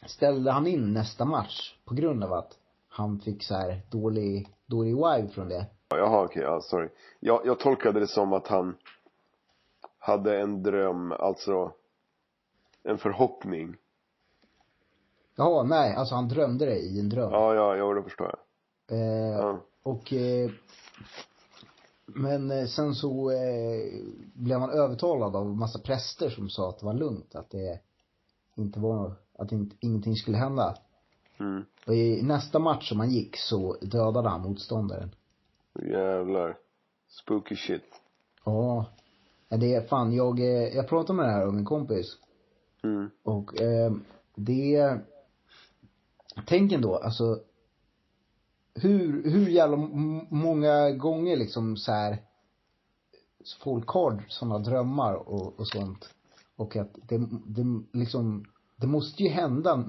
ställde han in nästa match på grund av att han fick så här dålig, dålig vibe från det. Jaha okej, ja sorry. Jag, jag tolkade det som att han hade en dröm, alltså en förhoppning. Jaha, nej, alltså han drömde det i en dröm. Ja, ja, ja, det förstår jag. Eh, Ja. Och eh, men eh, sen så eh, blev han övertalad av massa präster som sa att det var lugnt, att det inte var, att inte, ingenting skulle hända. Mm. Och i nästa match som han gick så dödade han motståndaren. Jävlar. Spooky shit. Ja. Ja, Det är fan, jag, eh, jag pratade med det här med min kompis. Mm. Och eh, det tänk ändå, alltså hur, hur jävla många gånger liksom så här folk har sådana drömmar och, och sånt. Och att det, det liksom, det måste ju hända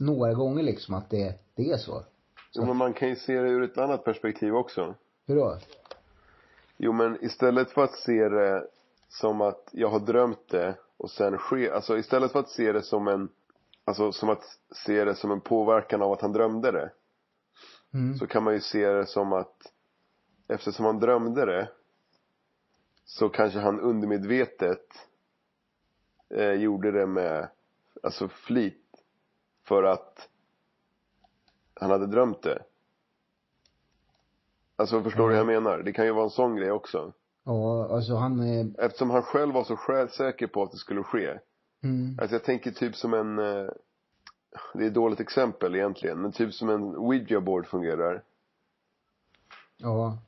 några gånger liksom att det, det är så. Jo, men man kan ju se det ur ett annat perspektiv också. Hur då? Jo, men istället för att se det som att jag har drömt det och sen ske, alltså istället för att se det som en, alltså som att se det som en påverkan av att han drömde det. Mm. Så kan man ju se det som att eftersom han drömde det så kanske han undermedvetet eh, gjorde det med, alltså flit för att han hade drömt det. Alltså förstår du hur jag menar? Det kan ju vara en sån grej också. Ja, alltså han, eh, Eftersom han själv var så självsäker på att det skulle ske. mm, Alltså jag tänker typ som en, eh, det är ett dåligt exempel egentligen, men typ som en ouija board fungerar. ja,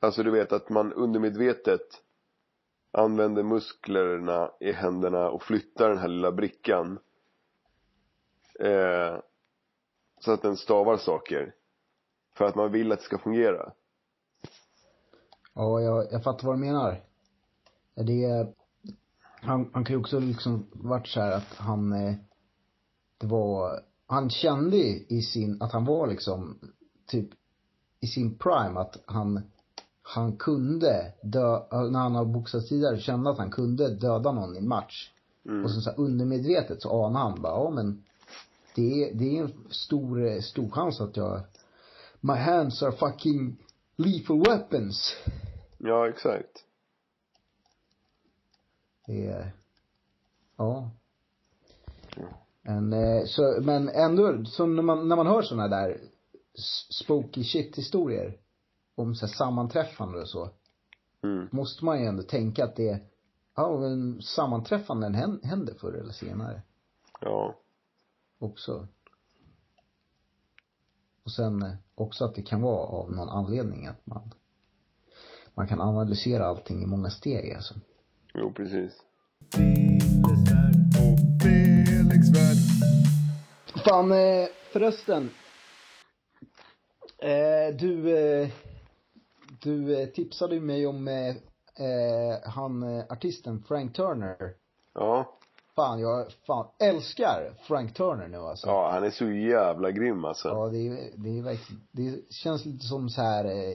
Alltså du vet att man undermedvetet använder musklerna i händerna och flyttar den här lilla brickan. Eh, så att den stavar saker. För att man vill att det ska fungera. Ja, jag, jag fattar vad du menar. Det är, han, han kan ju också liksom varit så här att han, eh, det var, han kände ju i sin, att han var liksom, typ, i sin prime att han, han kunde dö, när han har boxat tidigare, kände att han kunde döda någon i en match. Mm. Och så, så här, undermedvetet så anar han bara, ja men det är, det är en stor, stor chans att jag, my hands are fucking lethal weapons. Ja, exakt. Det är, ja. Men, eh, så, men ändå, så när man, när man hör såna där spooky shit historier om så här sammanträffande och så, Mm. måste man ju ändå tänka att det, ja men sammanträffanden hän- händer förr eller senare Ja. också. Och sen eh, också att det kan vara av någon anledning att man, man kan analysera allting i många steg alltså. Jo, precis. Fan, eh, förresten. Eh, du, eh, du tipsade ju mig om han, artisten Frank Turner. Ja. Fan, jag fan älskar Frank Turner nu alltså. Ja, han är så jävla grym alltså. Ja, det är, det är verkligen, det känns lite som så här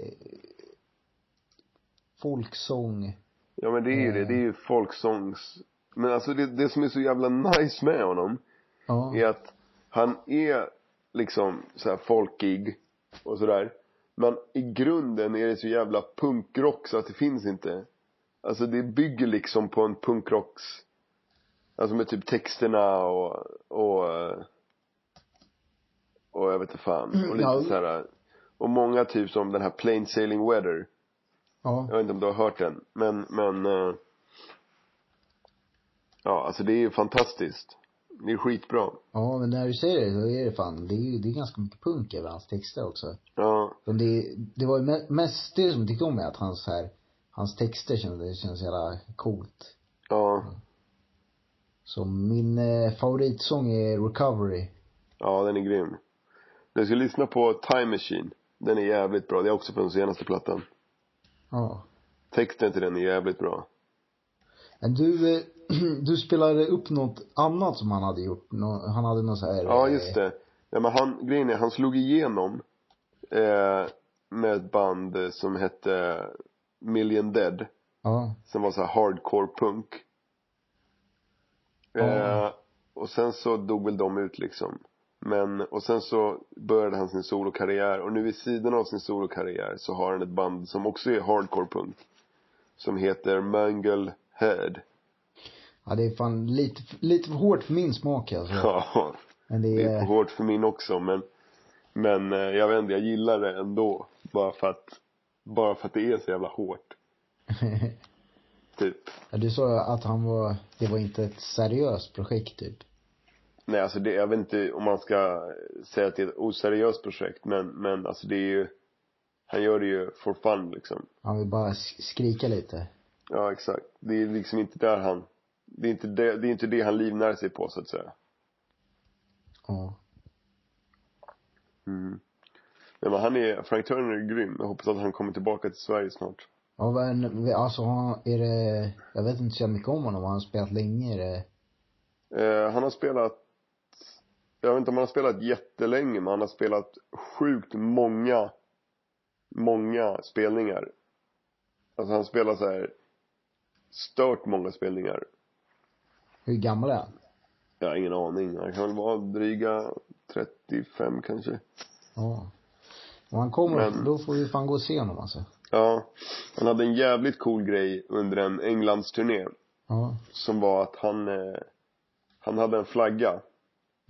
folksång. Ja men det är ju det, det är ju folksångs Men alltså det, det som är så jävla nice med honom Ja. är att han är liksom så här folkig och sådär Men i grunden är det så jävla punkrock så att det finns inte Alltså det bygger liksom på en punkrocks Alltså med typ texterna och, och eh, Och jag vet inte fan, och lite Ja. så här Och många typ som den här Plain Sailing Weather Ja. jag vet inte om du har hört den, men, men eh, Ja, alltså det är ju fantastiskt Det är skitbra Ja, men när du säger det, så är det fan, det är ju, det är ganska mycket punk över hans texter också. Ja, Men det, det var ju me- mest det som jag tyckte om med att hans här, hans texter kändes, kändes jävla coolt. ja, Så min eh, favoritsång är Recovery. ja den är grym Du ska lyssna på Time Machine Den är jävligt bra, det är också på den senaste plattan Ja. Texten till den är jävligt bra Men du, eh, du spelade upp något annat som han hade gjort, han hade något så här Ja, eh, just det ja, men han, grejen är, han slog igenom eh, Med ett band som hette Million Dead Ja. Som var så här hardcore punk. Ja. Eh, och sen så dog väl de ut liksom. Men, och sen så började han sin solokarriär och nu vid sidan av sin solokarriär så har han ett band som också är hardcore punk. Som heter Mangle Head. Ja, det är fan lite, lite för hårt för min smak alltså. Ja, Men det det är för är, hårt för min också men, men eh, jag vet inte, jag gillar det ändå. Bara för att, bara för att det är så jävla hårt. Typ. ja, du sa att han var, det var inte ett seriöst projekt typ. Nej, alltså det, jag vet inte om man ska säga att det är ett oseriöst projekt, men, men alltså det är ju, han gör det ju for fun liksom. Han vill bara sk- skrika lite. Ja, exakt. Det är liksom inte där han, det är inte det, det är inte det han livnär sig på så att säga. Ja. Mm. Nej, men han är, Frank Turner är grym. Jag hoppas att han kommer tillbaka till Sverige snart. Ja, men alltså han, är det, jag vet inte så mycket om honom, har han spelat länge? Är det, Eh, han har spelat, jag vet inte om han har spelat jättelänge, men han har spelat sjukt många, många spelningar. Alltså han spelar så här stört många spelningar. hur gammal är han? Jag har ingen aning. Han kan väl vara dryga 35 kanske. Ja. Och han kommer, Men- då får vi fan gå och se honom alltså. Ja. Han hade en jävligt cool grej under en Englandsturné. Ja. Som var att han, eh, han hade en flagga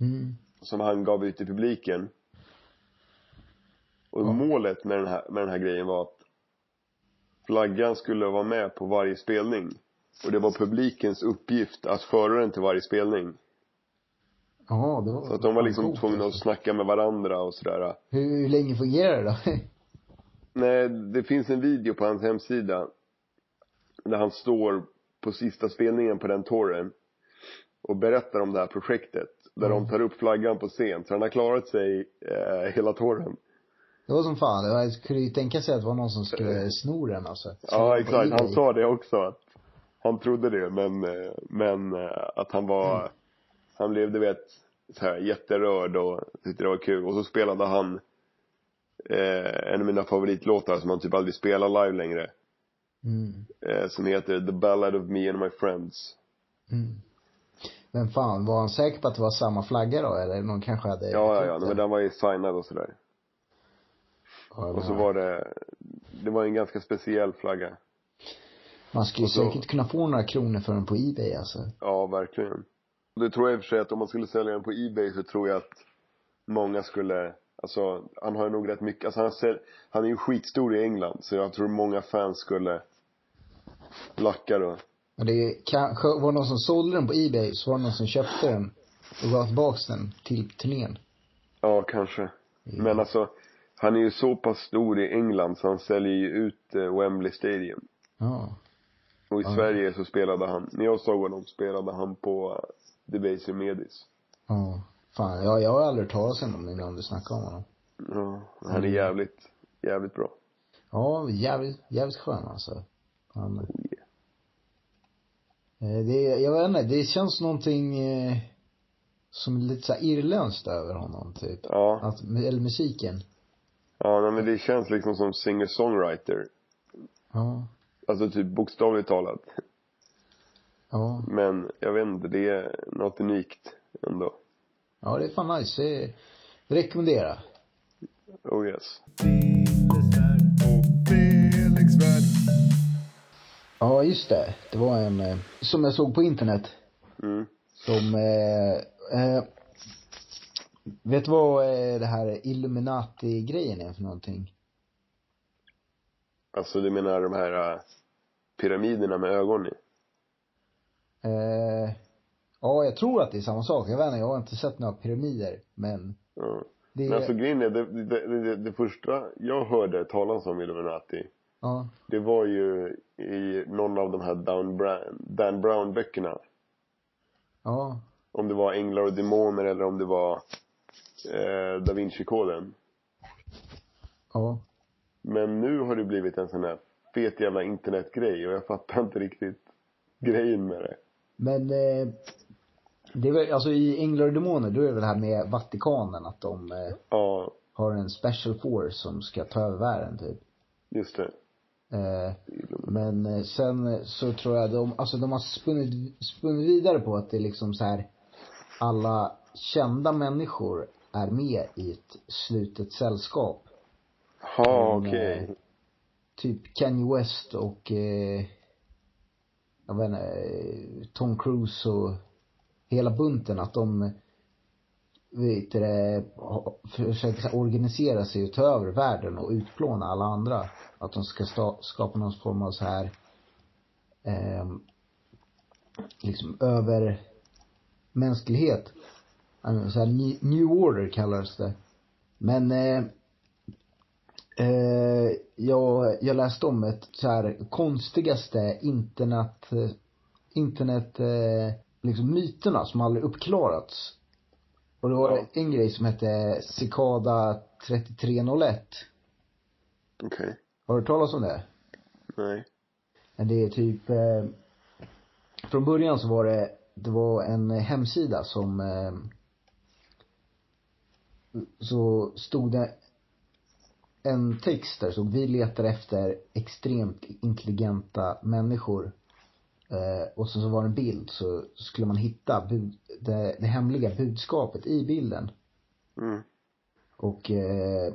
Mm. Som han gav ut till publiken. Och Ja. målet med den, här, med den här grejen var att flaggan skulle vara med på varje spelning. Och det var publikens uppgift att föra den till varje spelning. Ja, det var Så att de var liksom coolt, tvungna att alltså. snacka med varandra och sådär. Hur, hur länge fungerar det då? Nej, det finns en video på hans hemsida. Där han står på sista spelningen på den touren. Och berättar om det här projektet. Där Mm. de tar upp flaggan på scen. Så han har klarat sig eh, hela touren. Det var som fan, jag skulle ju tänka sig att det var någon som skulle sno den alltså. Ja, exakt. Han sa det också. Att han trodde det, men, eh, men eh, att han var, Mm. han blev, du vet, så här jätterörd och tyckte det var kul. Och så spelade han eh, en av mina favoritlåtar som han typ aldrig spelar live längre. Mm. Eh, som heter The Ballad of Me and My Friends. Mm. Men fan, var han säker på att det var samma flagga då? Eller någon kanske hade Ja, ja, ja. Men den var ju signad och sådär. Ja, Och så var det, det var en ganska speciell flagga. Man skulle och så- säkert kunna få några kronor för den på Ebay alltså. Ja, verkligen. Det tror jag i och för sig att om man skulle sälja den på Ebay så tror jag att många skulle, alltså han har ju nog rätt mycket, alltså han, säl, han är ju skitstor i England så jag tror många fans skulle lacka då. Men det kanske var någon som sålde den på Ebay, så var det någon som köpte den och gav tillbaks den till turnén. Ja, kanske. Mm. Men alltså, han är ju så pass stor i England så han säljer ju ut eh, Wembley Stadium. Ja. Och i Ja. Sverige så spelade han, när jag såg honom spelade han på Debaser Medis. Ja. Fan, jag, jag har aldrig hört talas om honom innan du snackade om honom. Ja, han är Mm. jävligt, jävligt bra. Ja, jävligt, jävligt skön alltså. Han, eh, det, jag vet inte, det känns någonting eh, som lite så här irländskt över honom typ. Ja, Att, eller musiken. ja nej, men det känns liksom som singer-songwriter. Ja. Alltså typ bokstavligt talat. Ja. Men jag vet inte, det är något unikt ändå. Ja, det är fan nice. Det, rekommendera. Oh yes. Ja, just det. Det var en, eh, som jag såg på internet. Mm. Som, eh, eh, vet du vad eh, det här Illuminati-grejen är för någonting? Alltså du menar de här äh, pyramiderna med ögon i? Eh, ja, jag tror att det är samma sak. Jag vet inte, jag har inte sett några pyramider. Men Ja. det är, Men alltså grejen är, det, det, det, det första jag hörde talas om Illuminati, ja, det var ju i någon av de här Dan Brown, Dan Brown-böckerna. ja, Om det var Änglar och Demoner eller om det var eh, Da Vinci-koden. ja. Men nu har det blivit en sån här fet jävla internetgrej och jag fattar inte riktigt grejen med det. Men eh, det är väl, alltså i Änglar och Demoner, då är det väl det här med Vatikanen, att de eh, Ja, har en special force som ska ta över världen typ. just det. Eh, men eh, sen eh, så tror jag de, alltså de har spunnit, spunnit vidare på att det är liksom så här alla kända människor är med i ett slutet sällskap. Ja, okej. eh, Typ Kanye West och eh, jag vet inte, Tom Cruise och hela bunten att de vet det, försöker så här organisera sig och ta över världen och utplåna alla andra. Att de ska sta, skapa någon form av så här ehm, liksom över mänsklighet. Alltså så här, New- New Order kallas det. Men eh, eh, jag, jag läste om ett så här konstigaste internet, internet, eh, liksom myterna som aldrig uppklarats. Och då var Ja. det en grej som hette Cicada 3301. Okej. Har du hört talas om det? Nej. Men det är typ, eh, från början så var det, det var en hemsida som, eh, så stod det en text där, så vi letar efter extremt intelligenta människor. Eh, och så, så var det en bild, så skulle man hitta bud, det, det hemliga budskapet i bilden. Mm. Och eh,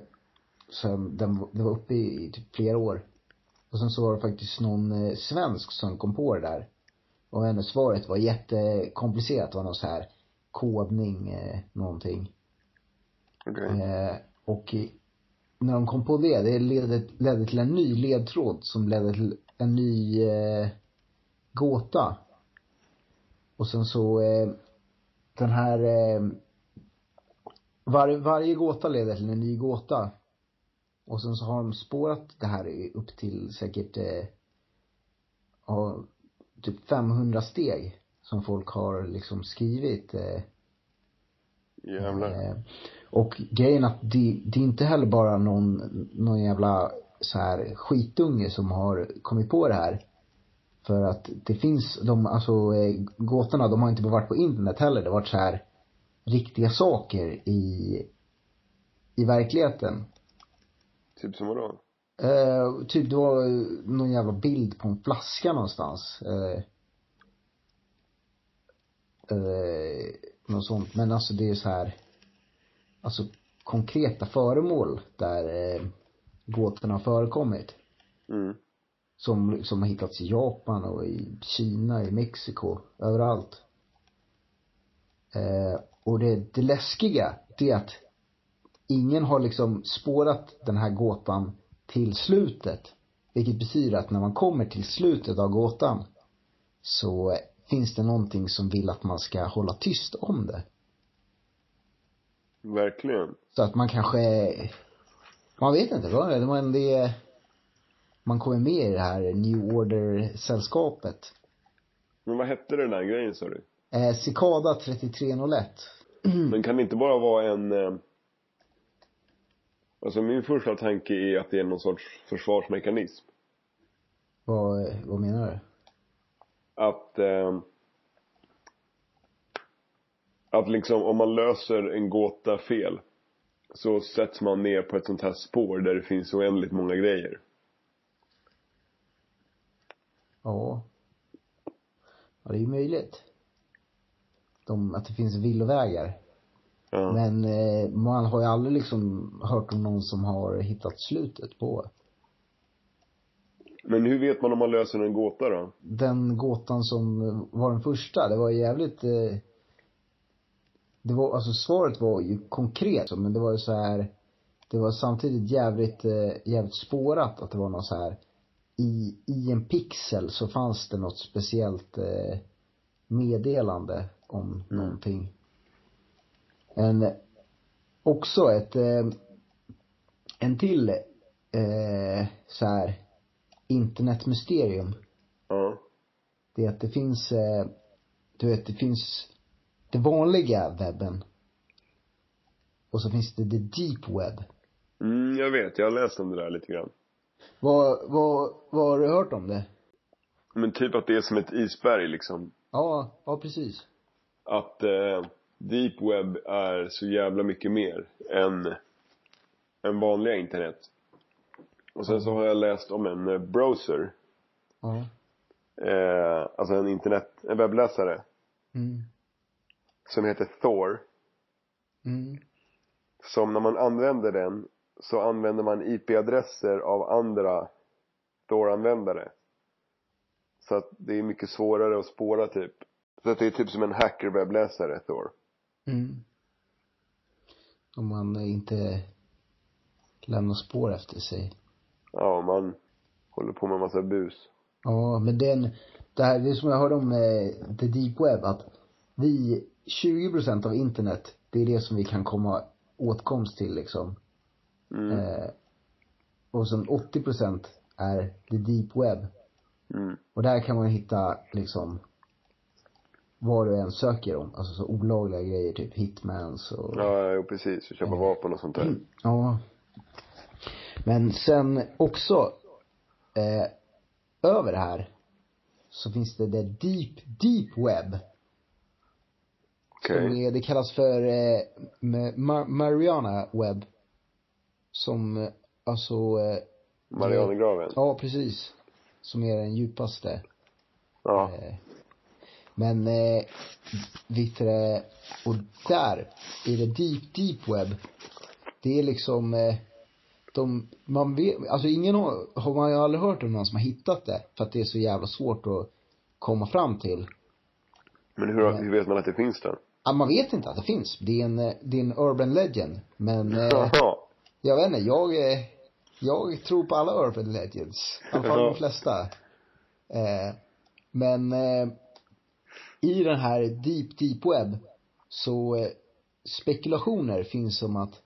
sen, den, det var uppe i, i typ flera år. Och sen så var det faktiskt någon eh, svensk som kom på det där. Och hennes svaret var jättekomplicerat. Det var någon så här kodning, eh, någonting. Okej. Eh, och när de kom på det, det ledde, ledde till en ny ledtråd som ledde till en ny eh, gåta. Och sen så, eh, den här, eh, var, varje gåta leder till en ny gåta. Och sen så har de spårat det här upp till säkert, eh, ja, typ 500 steg som folk har liksom skrivit. Eh, Jävlar. Eh, och grejen att det, det är inte heller bara någon, någon jävla så här skitunge som har kommit på det här. För att det finns, de, alltså eh, gåtorna, de har inte bara varit på internet heller. Det har varit så här riktiga saker i, i verkligheten. Typ som vadå? Eh, typ det var eh, någon jävla bild på en flaska någonstans. Eh, eh, något sånt. Men alltså det är så här, alltså konkreta föremål där eh, gåtorna har förekommit. Mm. Som, som har hittats i Japan och i Kina, i Mexiko, överallt. Eh, och det, det läskiga, det är att ingen har liksom spårat den här gåtan till slutet. Vilket betyder att när man kommer till slutet av gåtan så finns det någonting som vill att man ska hålla tyst om det. Verkligen. Så att man kanske, man vet inte vad det är, men det är, man kommer med i det här New Order-sällskapet. Men vad hette den där grejen sa du? Eh, Cicada 3301. Men kan det inte bara vara en... Eh... Alltså min första tanke är att det är någon sorts försvarsmekanism. Vad, vad menar du? Att... Eh... Att liksom om man löser en gåta fel så sätts man ner på ett sånt här spår där det finns oändligt många grejer. Ja. Ja, det är ju möjligt. De, att det finns villovägar. Ja. Men eh, man har ju aldrig liksom hört om någon som har hittat slutet på Men hur vet man om man löser en gåta då? den gåtan som var den första. Det var jävligt eh, det var, alltså svaret var ju konkret men det var ju så här det var samtidigt jävligt, eh, jävligt spårat att det var något så här i, i en pixel så fanns det något speciellt eh, meddelande om någonting. En, också ett, eh, en till eh, så här internetmysterium. Ja. Det är att det finns, eh, du vet, det finns det vanliga webben. Och så finns det the deep web. Mm, jag vet. Jag har läst om det där lite grann. Vad, vad, vad har du hört om det? Men typ att det är som ett isberg liksom. Ja, ja precis. Att eh, deep web är så jävla mycket mer än, än vanliga internet. Och sen så har jag läst om en eh, browser. Ja. Eh, alltså en internet, en webbläsare. Mm. Som heter Thor. Mm. Som när man använder den så använder man IP-adresser av andra Thor-användare. Så att det är mycket svårare att spåra typ. Så att det är typ som en hacker-webbläsare, Thor. Mm. Om man inte lämnar spår efter sig. Ja, man håller på med massa bus. Ja, men den, det här, det är som jag hörde om eh, the deep web, att vi, 20% av internet, det är det som vi kan komma åtkomst till liksom. Mm. Eh, och sen 80% är the deep web. Mm. Och där kan man hitta liksom vad du än söker om. Alltså så olagliga grejer, typ hitmans och Ja, jo, precis. Och köpa vapen och sånt där. Ja. Men sen också, eh, över det här, så finns det det deep, deep web. Okej. Som är, det kallas för eh, Ma- Mariana web. Som, eh, alltså, eh, Marianergraven. ja precis. Som är den djupaste. Ja. Eh, Men, eh, vet du och där, i det deep, deep web, det är liksom, eh, de, man vet, alltså ingen har, har man ju aldrig hört om någon som har hittat det, för att det är så jävla svårt att komma fram till. Men hur, hur vet man att det finns där? Ja, man vet inte att det finns. Det är en, eh, det är en urban legend. Men, eh, Jaha. Jag vet inte, jag, eh, jag tror på alla urban legends. I alla fall de flesta. Eh, men eh, i den här deep, deep web så eh, spekulationer finns om att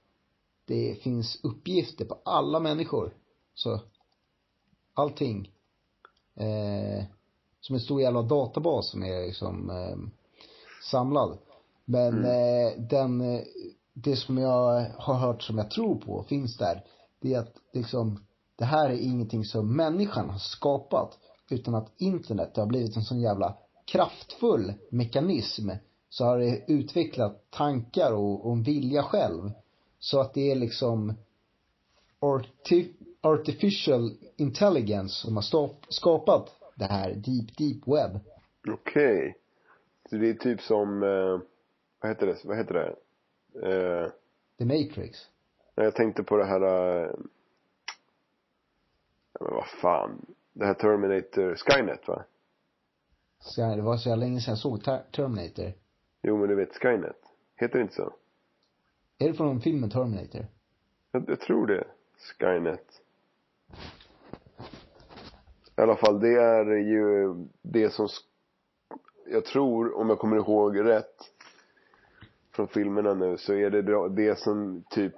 det finns uppgifter på alla människor. Så allting. Eh, som en stor jävla databas som är liksom eh, samlad. Men eh, den, eh, det som jag har hört som jag tror på finns där, det är att liksom, det här är ingenting som människan har skapat, utan att internet har blivit en sån jävla kraftfull mekanism, så har det utvecklat tankar och, och en vilja själv. Så att det är liksom arti artificial intelligence som har skapat det här deep, deep web. Okej. Så det är typ som, eh, vad heter det, vad heter det? Eh, The Matrix. nej, jag tänkte på det här, eh, men vad fan. Det här Terminator, Skynet va? Så det var så länge sedan jag såg Ter- Terminator. Jo men du vet Skynet. Heter det inte så? Är det från filmen Terminator? Jag, jag tror det. Skynet. I alla fall, det är ju det som jag tror, om jag kommer ihåg rätt från filmerna nu, så är det dra- det som typ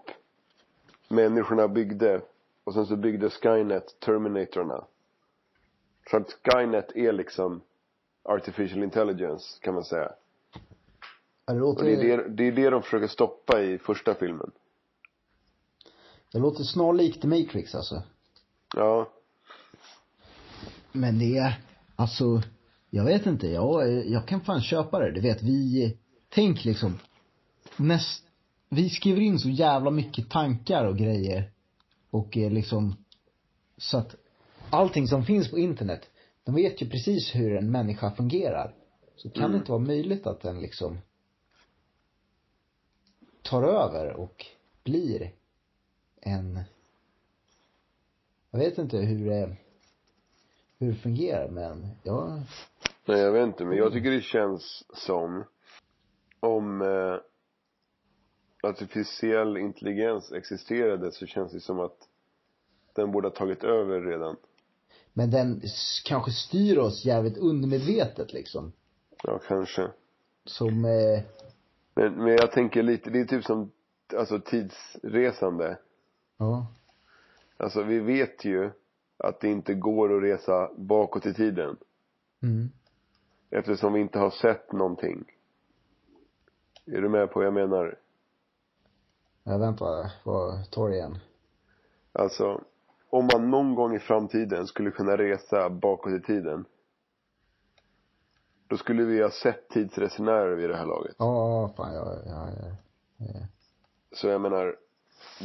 människorna byggde och sen så byggde Skynet Terminatorerna. Så att Skynet är liksom artificial intelligence kan man säga. Det Och låter, det är det, det är det de försöker stoppa i första filmen. det låter snarlikt Matrix alltså. Ja. Men det alltså, jag vet inte, jag, jag kan fan köpa det. Du vet, vi, tänk liksom, näst, vi skriver in så jävla mycket tankar och grejer. Och eh, liksom, så att allting som finns på internet, de vet ju precis hur en människa fungerar. Så kan det inte vara möjligt att den liksom tar över och blir en, jag vet inte hur det, hur det fungerar men, ja, Nej, jag vet inte, men jag tycker det känns som om eh, artificiell intelligens existerade så känns det som att den borde ha tagit över redan. men den kanske styr oss jävligt undermedvetet liksom. Ja, kanske. Som, eh, Men, men jag tänker lite, det är typ som, alltså tidsresande. ja, Alltså vi vet ju att det inte går att resa bakåt i tiden. mm. Eftersom vi inte har sett någonting. Är du med på vad jag menar? Jag väntar, vad tar igen? Alltså, om man någon gång i framtiden skulle kunna resa bakåt i tiden. Då skulle vi ha sett tidsresenärer vid det här laget. Ja, ja, fan, ja, ja, ja, ja. Så jag menar,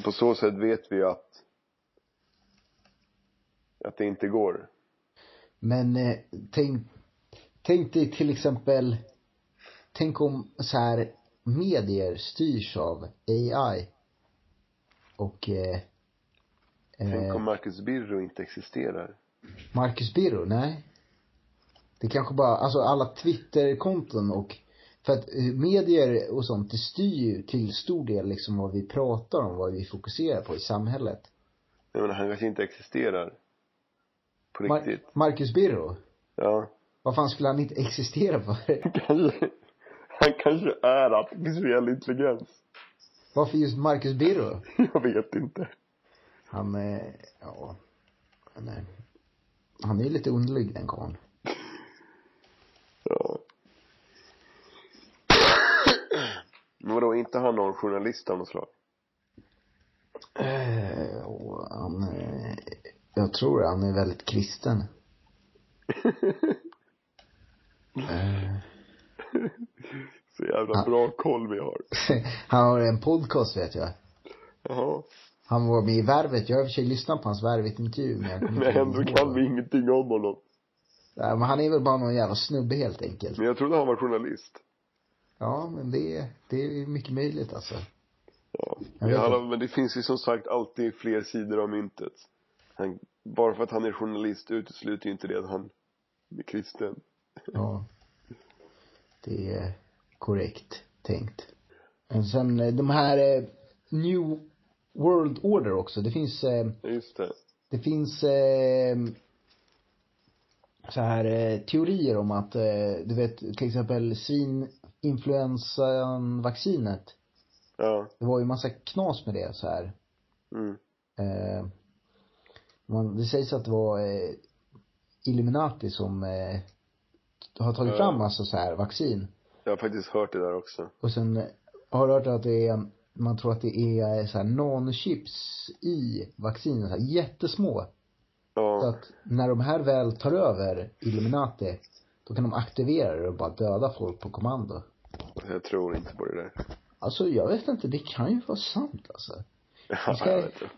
på så sätt vet vi ju att att det inte går. Men eh, tänk, tänk dig till exempel, tänk om så här medier styrs av AI. Och eh, Tänk eh, om Marcus Birro inte existerar. Marcus Birro, nej. Det kanske bara, alltså alla Twitterkonton och för att eh, medier och sånt, det styr ju till stor del liksom vad vi pratar om, vad vi fokuserar på i samhället. Jag menar, han kanske inte existerar. På Mar- riktigt. Marcus Birro, Ja. vad fan skulle han inte existera för? Han kanske är artificiell intelligens. Varför just Marcus Birro? Jag vet inte. Han, eh, ja, han är, han är lite underlig den karln. Ja. Men vadå, inte han någon journalist av något slag? Eh, och han, eh, jag tror han är väldigt kristen. eh, Så jävla bra koll vi har. han har en podcast vet jag. Jaha. Han var med i Värvet. Jag har i och för sig lyssnat på hans Värvet-intervju men jag Men ändå kan vi ingenting om honom. Nej, men han är väl bara någon jävla snubbe helt enkelt. Men jag trodde han var journalist. Ja, men det, det är mycket möjligt alltså. Ja. Ja, men det finns ju som sagt alltid fler sidor av myntet. Han, bara för att han är journalist utesluter ju inte det att han är kristen. Ja. Det är korrekt tänkt. Och sen eh, de här eh, New World Order också. Det finns, eh, just det. det finns så här teorier om att, du vet till exempel svininfluensan-vaccinet. Ja. Det var ju massa knas med det så här. Mm. Eh, man, det sägs att det var eh, Illuminati som eh, har tagit fram massa så här vaccin. Jag har faktiskt hört det där också. Och sen har jag hört att det är, man tror att det är så här nanochips i vaccinen, så här jättesmå. Så Ja. att när de här väl tar över Illuminati, då kan de aktivera det och bara döda folk på kommando. Jag tror inte på det där. Alltså jag vet inte, det kan ju vara sant alltså. Ja, ska- jag inte.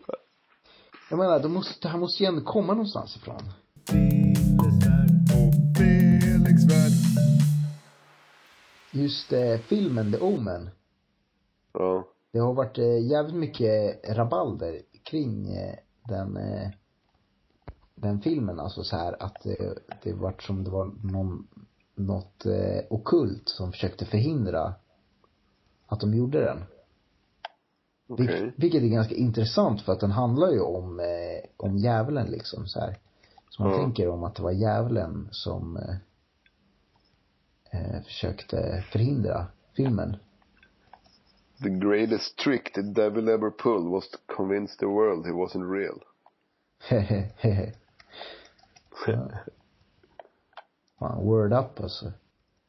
Jag menar, det, måste, det här måste ju ändå komma någonstans ifrån. Just eh, filmen The Omen. Ja. Det har varit eh, jävligt mycket rabalder kring eh, den eh, den filmen, alltså så här att eh, det vart som det var någon något eh, okult som försökte förhindra att de gjorde den. Okej. Vil- Vilket är ganska intressant för att den handlar ju om, eh, om djävulen liksom så här. Så man Ja. tänker om att det var djävulen som eh, eh, försökte förhindra filmen. The greatest trick the devil ever pulled was to convince the world he wasn't real. Fan, word up alltså. I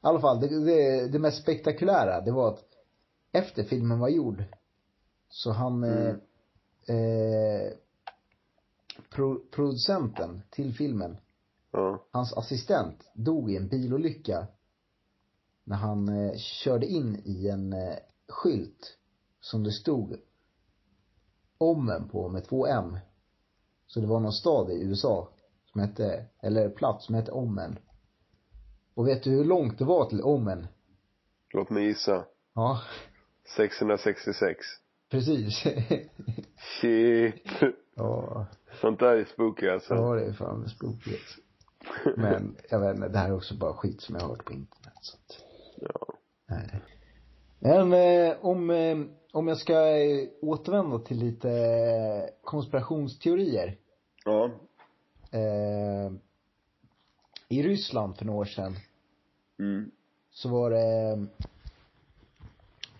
alla fall, det, det, det mest spektakulära, det var att efter filmen var gjord så han Mm. eh, eh, pro, producenten till filmen, Ja. hans assistent, dog i en bilolycka när han eh, körde in i en eh, skylt som det stod Ommen på med två M. Så det var någon stad i USA som hette, eller plats som hette Ommen. Och vet du hur långt det var till Ommen? Låt mig gissa. Ja, 666. precis. Shit. ja, Sånt där är spooky alltså. ja det är fan spookigt. Men jag vet inte, det här är också bara skit som jag har hört på internet så att, Ja. nej. Men eh, om, eh, om jag ska eh, återvända till lite eh, konspirationsteorier. Ja. Eh, I Ryssland för några år sedan Mm. så var det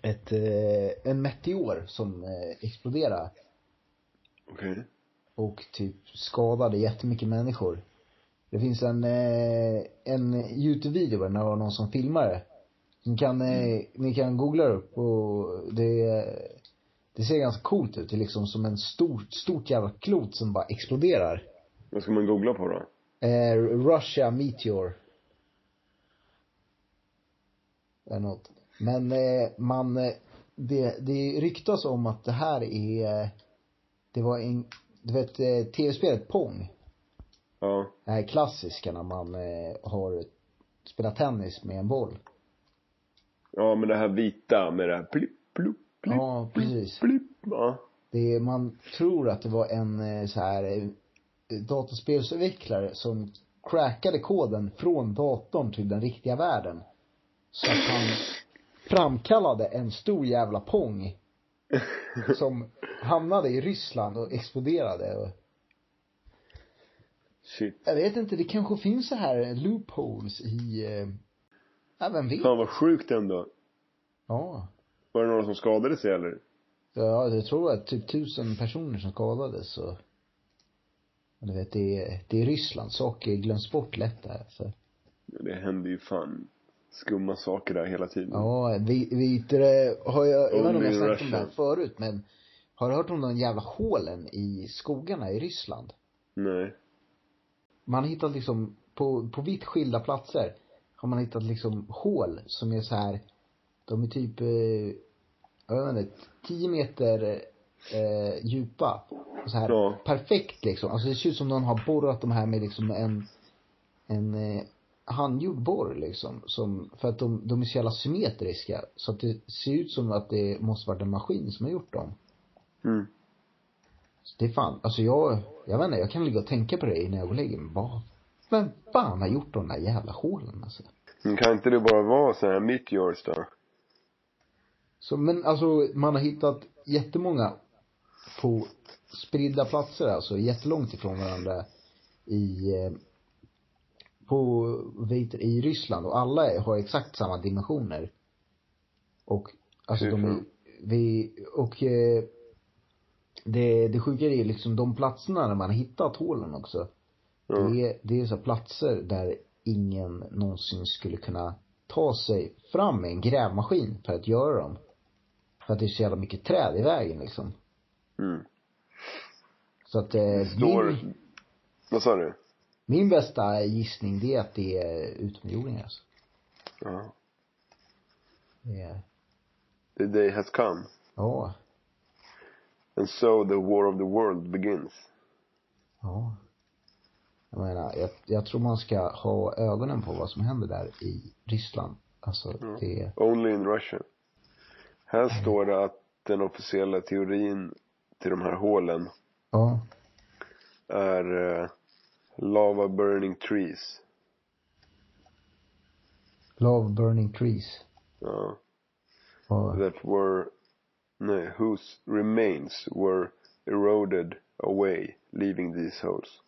ett, eh, en meteor som eh, exploderade Okej. och typ skadade jättemycket människor. Det finns en, eh, en Youtube-video där det var någon som filmar det. Ni kan, eh, ni kan googla upp och det, det ser ganska coolt ut. Det är liksom som en stort, stort jävla klot som bara exploderar. Vad ska man googla på då? Eh, Russia Meteor. Eller något. Men eh, man, eh, det, det ryktas om att det här är, det var en, du vet eh, tv-spelet Pong. Ja. Det här klassiska när man eh, har spelat tennis med en boll. Ja, men det här vita med det här plipp, plupp, plipp, Ja, precis. plipp. Ja. Det är, man tror att det var en eh, så här eh, dataspelsutvecklare som crackade koden från datorn till den riktiga världen. Så att han framkallade en stor jävla pong som hamnade i Ryssland och exploderade. Och Shit. jag vet inte, det kanske finns så här loopholes i, eh, ja vem vet? Fan vad sjukt ändå. Ja. Var det några som skadade sig eller? Ja, jag tror att typ tusen personer som skadades och du vet, det är, det är Ryssland. Saker glöms bort lätt där. Så. Det hände ju fan skumma saker där hela tiden. Ja, vi, vi har jag, jag vet inte om jag sagt om det här förut, men har du hört om de jävla hålen i skogarna i Ryssland? Nej. Man har hittat liksom, på, på vitt skilda platser har man hittat liksom hål som är så här, de är typ, eh, jag vet inte, 10 meter eh, djupa. Och så här Ja. perfekt liksom. Alltså det ser ut som någon har borrat de här med liksom en, en eh, handgjord borr liksom. Som, för att de, de är så jävla symmetriska. Så att det ser ut som att det måste varit en maskin som har gjort dem. Mm. Så det är fan, alltså jag, jag vet inte, jag kan ligga och tänka på det innan jag går och lägger mig. Bara, vem fan har gjort de där jävla hålen alltså? Men kan inte det bara vara så här meteors då? Så, men alltså, man har hittat jättemånga på spridda platser, alltså jättelångt ifrån varandra i, eh, på, heter i Ryssland och alla är- har exakt samma dimensioner. Och, alltså de vi, och eh, det, det sjuka är liksom de platserna där man har hittat hålen också. Ja. Det är, det är så platser där ingen någonsin skulle kunna ta sig fram med en grävmaskin för att göra dem. För att det är så jävla mycket träd i vägen liksom. Mm. Så att eh, Står... min, Vad sa du? min bästa gissning det är att det är utomjordingar alltså. Ja. Det är, The day has come. ja, And so the war of the world begins. ja. Jag menar, jag, jag tror man ska ha ögonen på vad som händer där i Ryssland. Alltså det är, Only in Russia. Här står det att den officiella teorin till de här hålen ja, är eh, lava burning trees. love burning trees. Ja. Och, That were, nej, whose remains were eroded away, leaving these holes.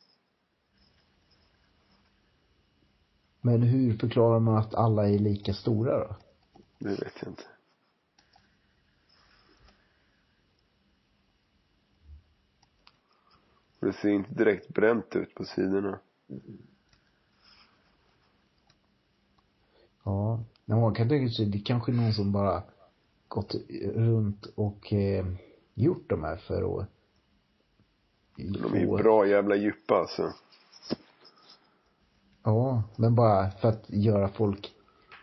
Men hur förklarar man att alla är lika stora då? Det vet jag inte. Det ser inte direkt bränt ut på sidorna. Ja, men man kan tänka sig, det kanske är någon som bara gått runt och eh, gjort de här för att De är ju bra jävla djupa alltså. Ja, men bara för att göra folk,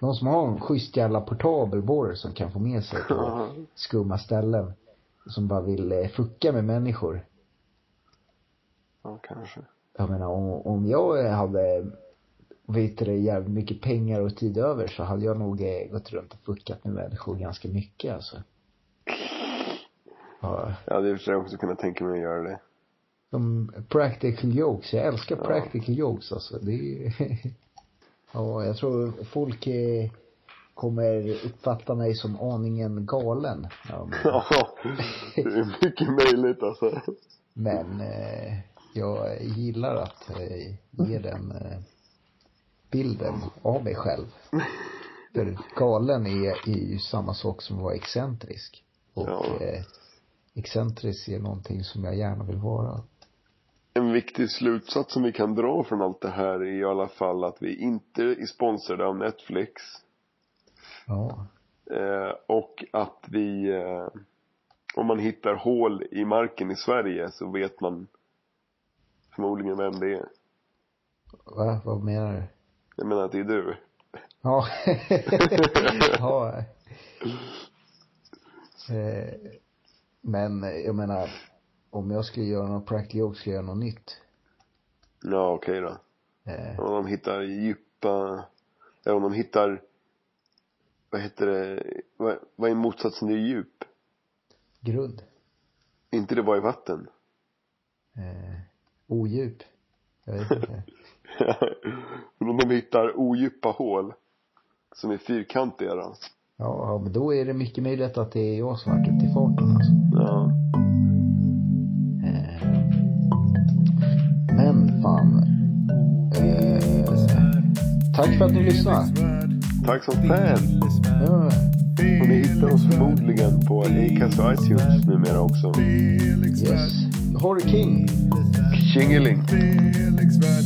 någon som har en schysst jävla portabelborr som kan få med sig på skumma ställen. Som bara vill eh, fucka med människor. Ja, kanske. Jag menar om, om jag hade, vet du jävligt mycket pengar och tid över så hade jag nog eh, gått runt och fuckat med människor ganska mycket alltså. Ja, Jag hade i och för sig också kunnat tänka mig att göra det. Som practical jokes. Jag älskar Ja. practical jokes alltså. Det är Ja, jag tror folk eh, kommer uppfatta mig som aningen galen. Ja, men, Ja, det är mycket möjligt alltså. men eh, jag gillar att eh, ge den eh, bilden av mig själv. För galen är, är ju samma sak som att vara excentrisk. Och Ja. eh, excentrisk är någonting som jag gärna vill vara. En viktig slutsats som vi kan dra från allt det här är i alla fall att vi inte är sponsrade av Netflix. Ja. Eh, och att vi, eh, om man hittar hål i marken i Sverige så vet man förmodligen vem det är. Va? Vad menar du? Jag menar att det är du. Ja. ja. Eh, men jag menar, om jag skulle göra något practical joke skulle jag göra något nytt. Ja, okej då. Eh, Om de hittar djupa, eller om de hittar, vad heter det, vad, vad är motsatsen till djup? grund. inte det var i vatten? Eh, odjup. Jag vet inte. Om de hittar odjupa hål som är fyrkantiga då? Ja, ja, men då är det mycket möjligt att det är jag som varit ute i farten alltså. Tack för att ni lyssnar. Tack som fan! Ja, Och ni hittar oss förmodligen på Acast och iTunes numera också. yes. Horror King. Tjingeling! Felix värld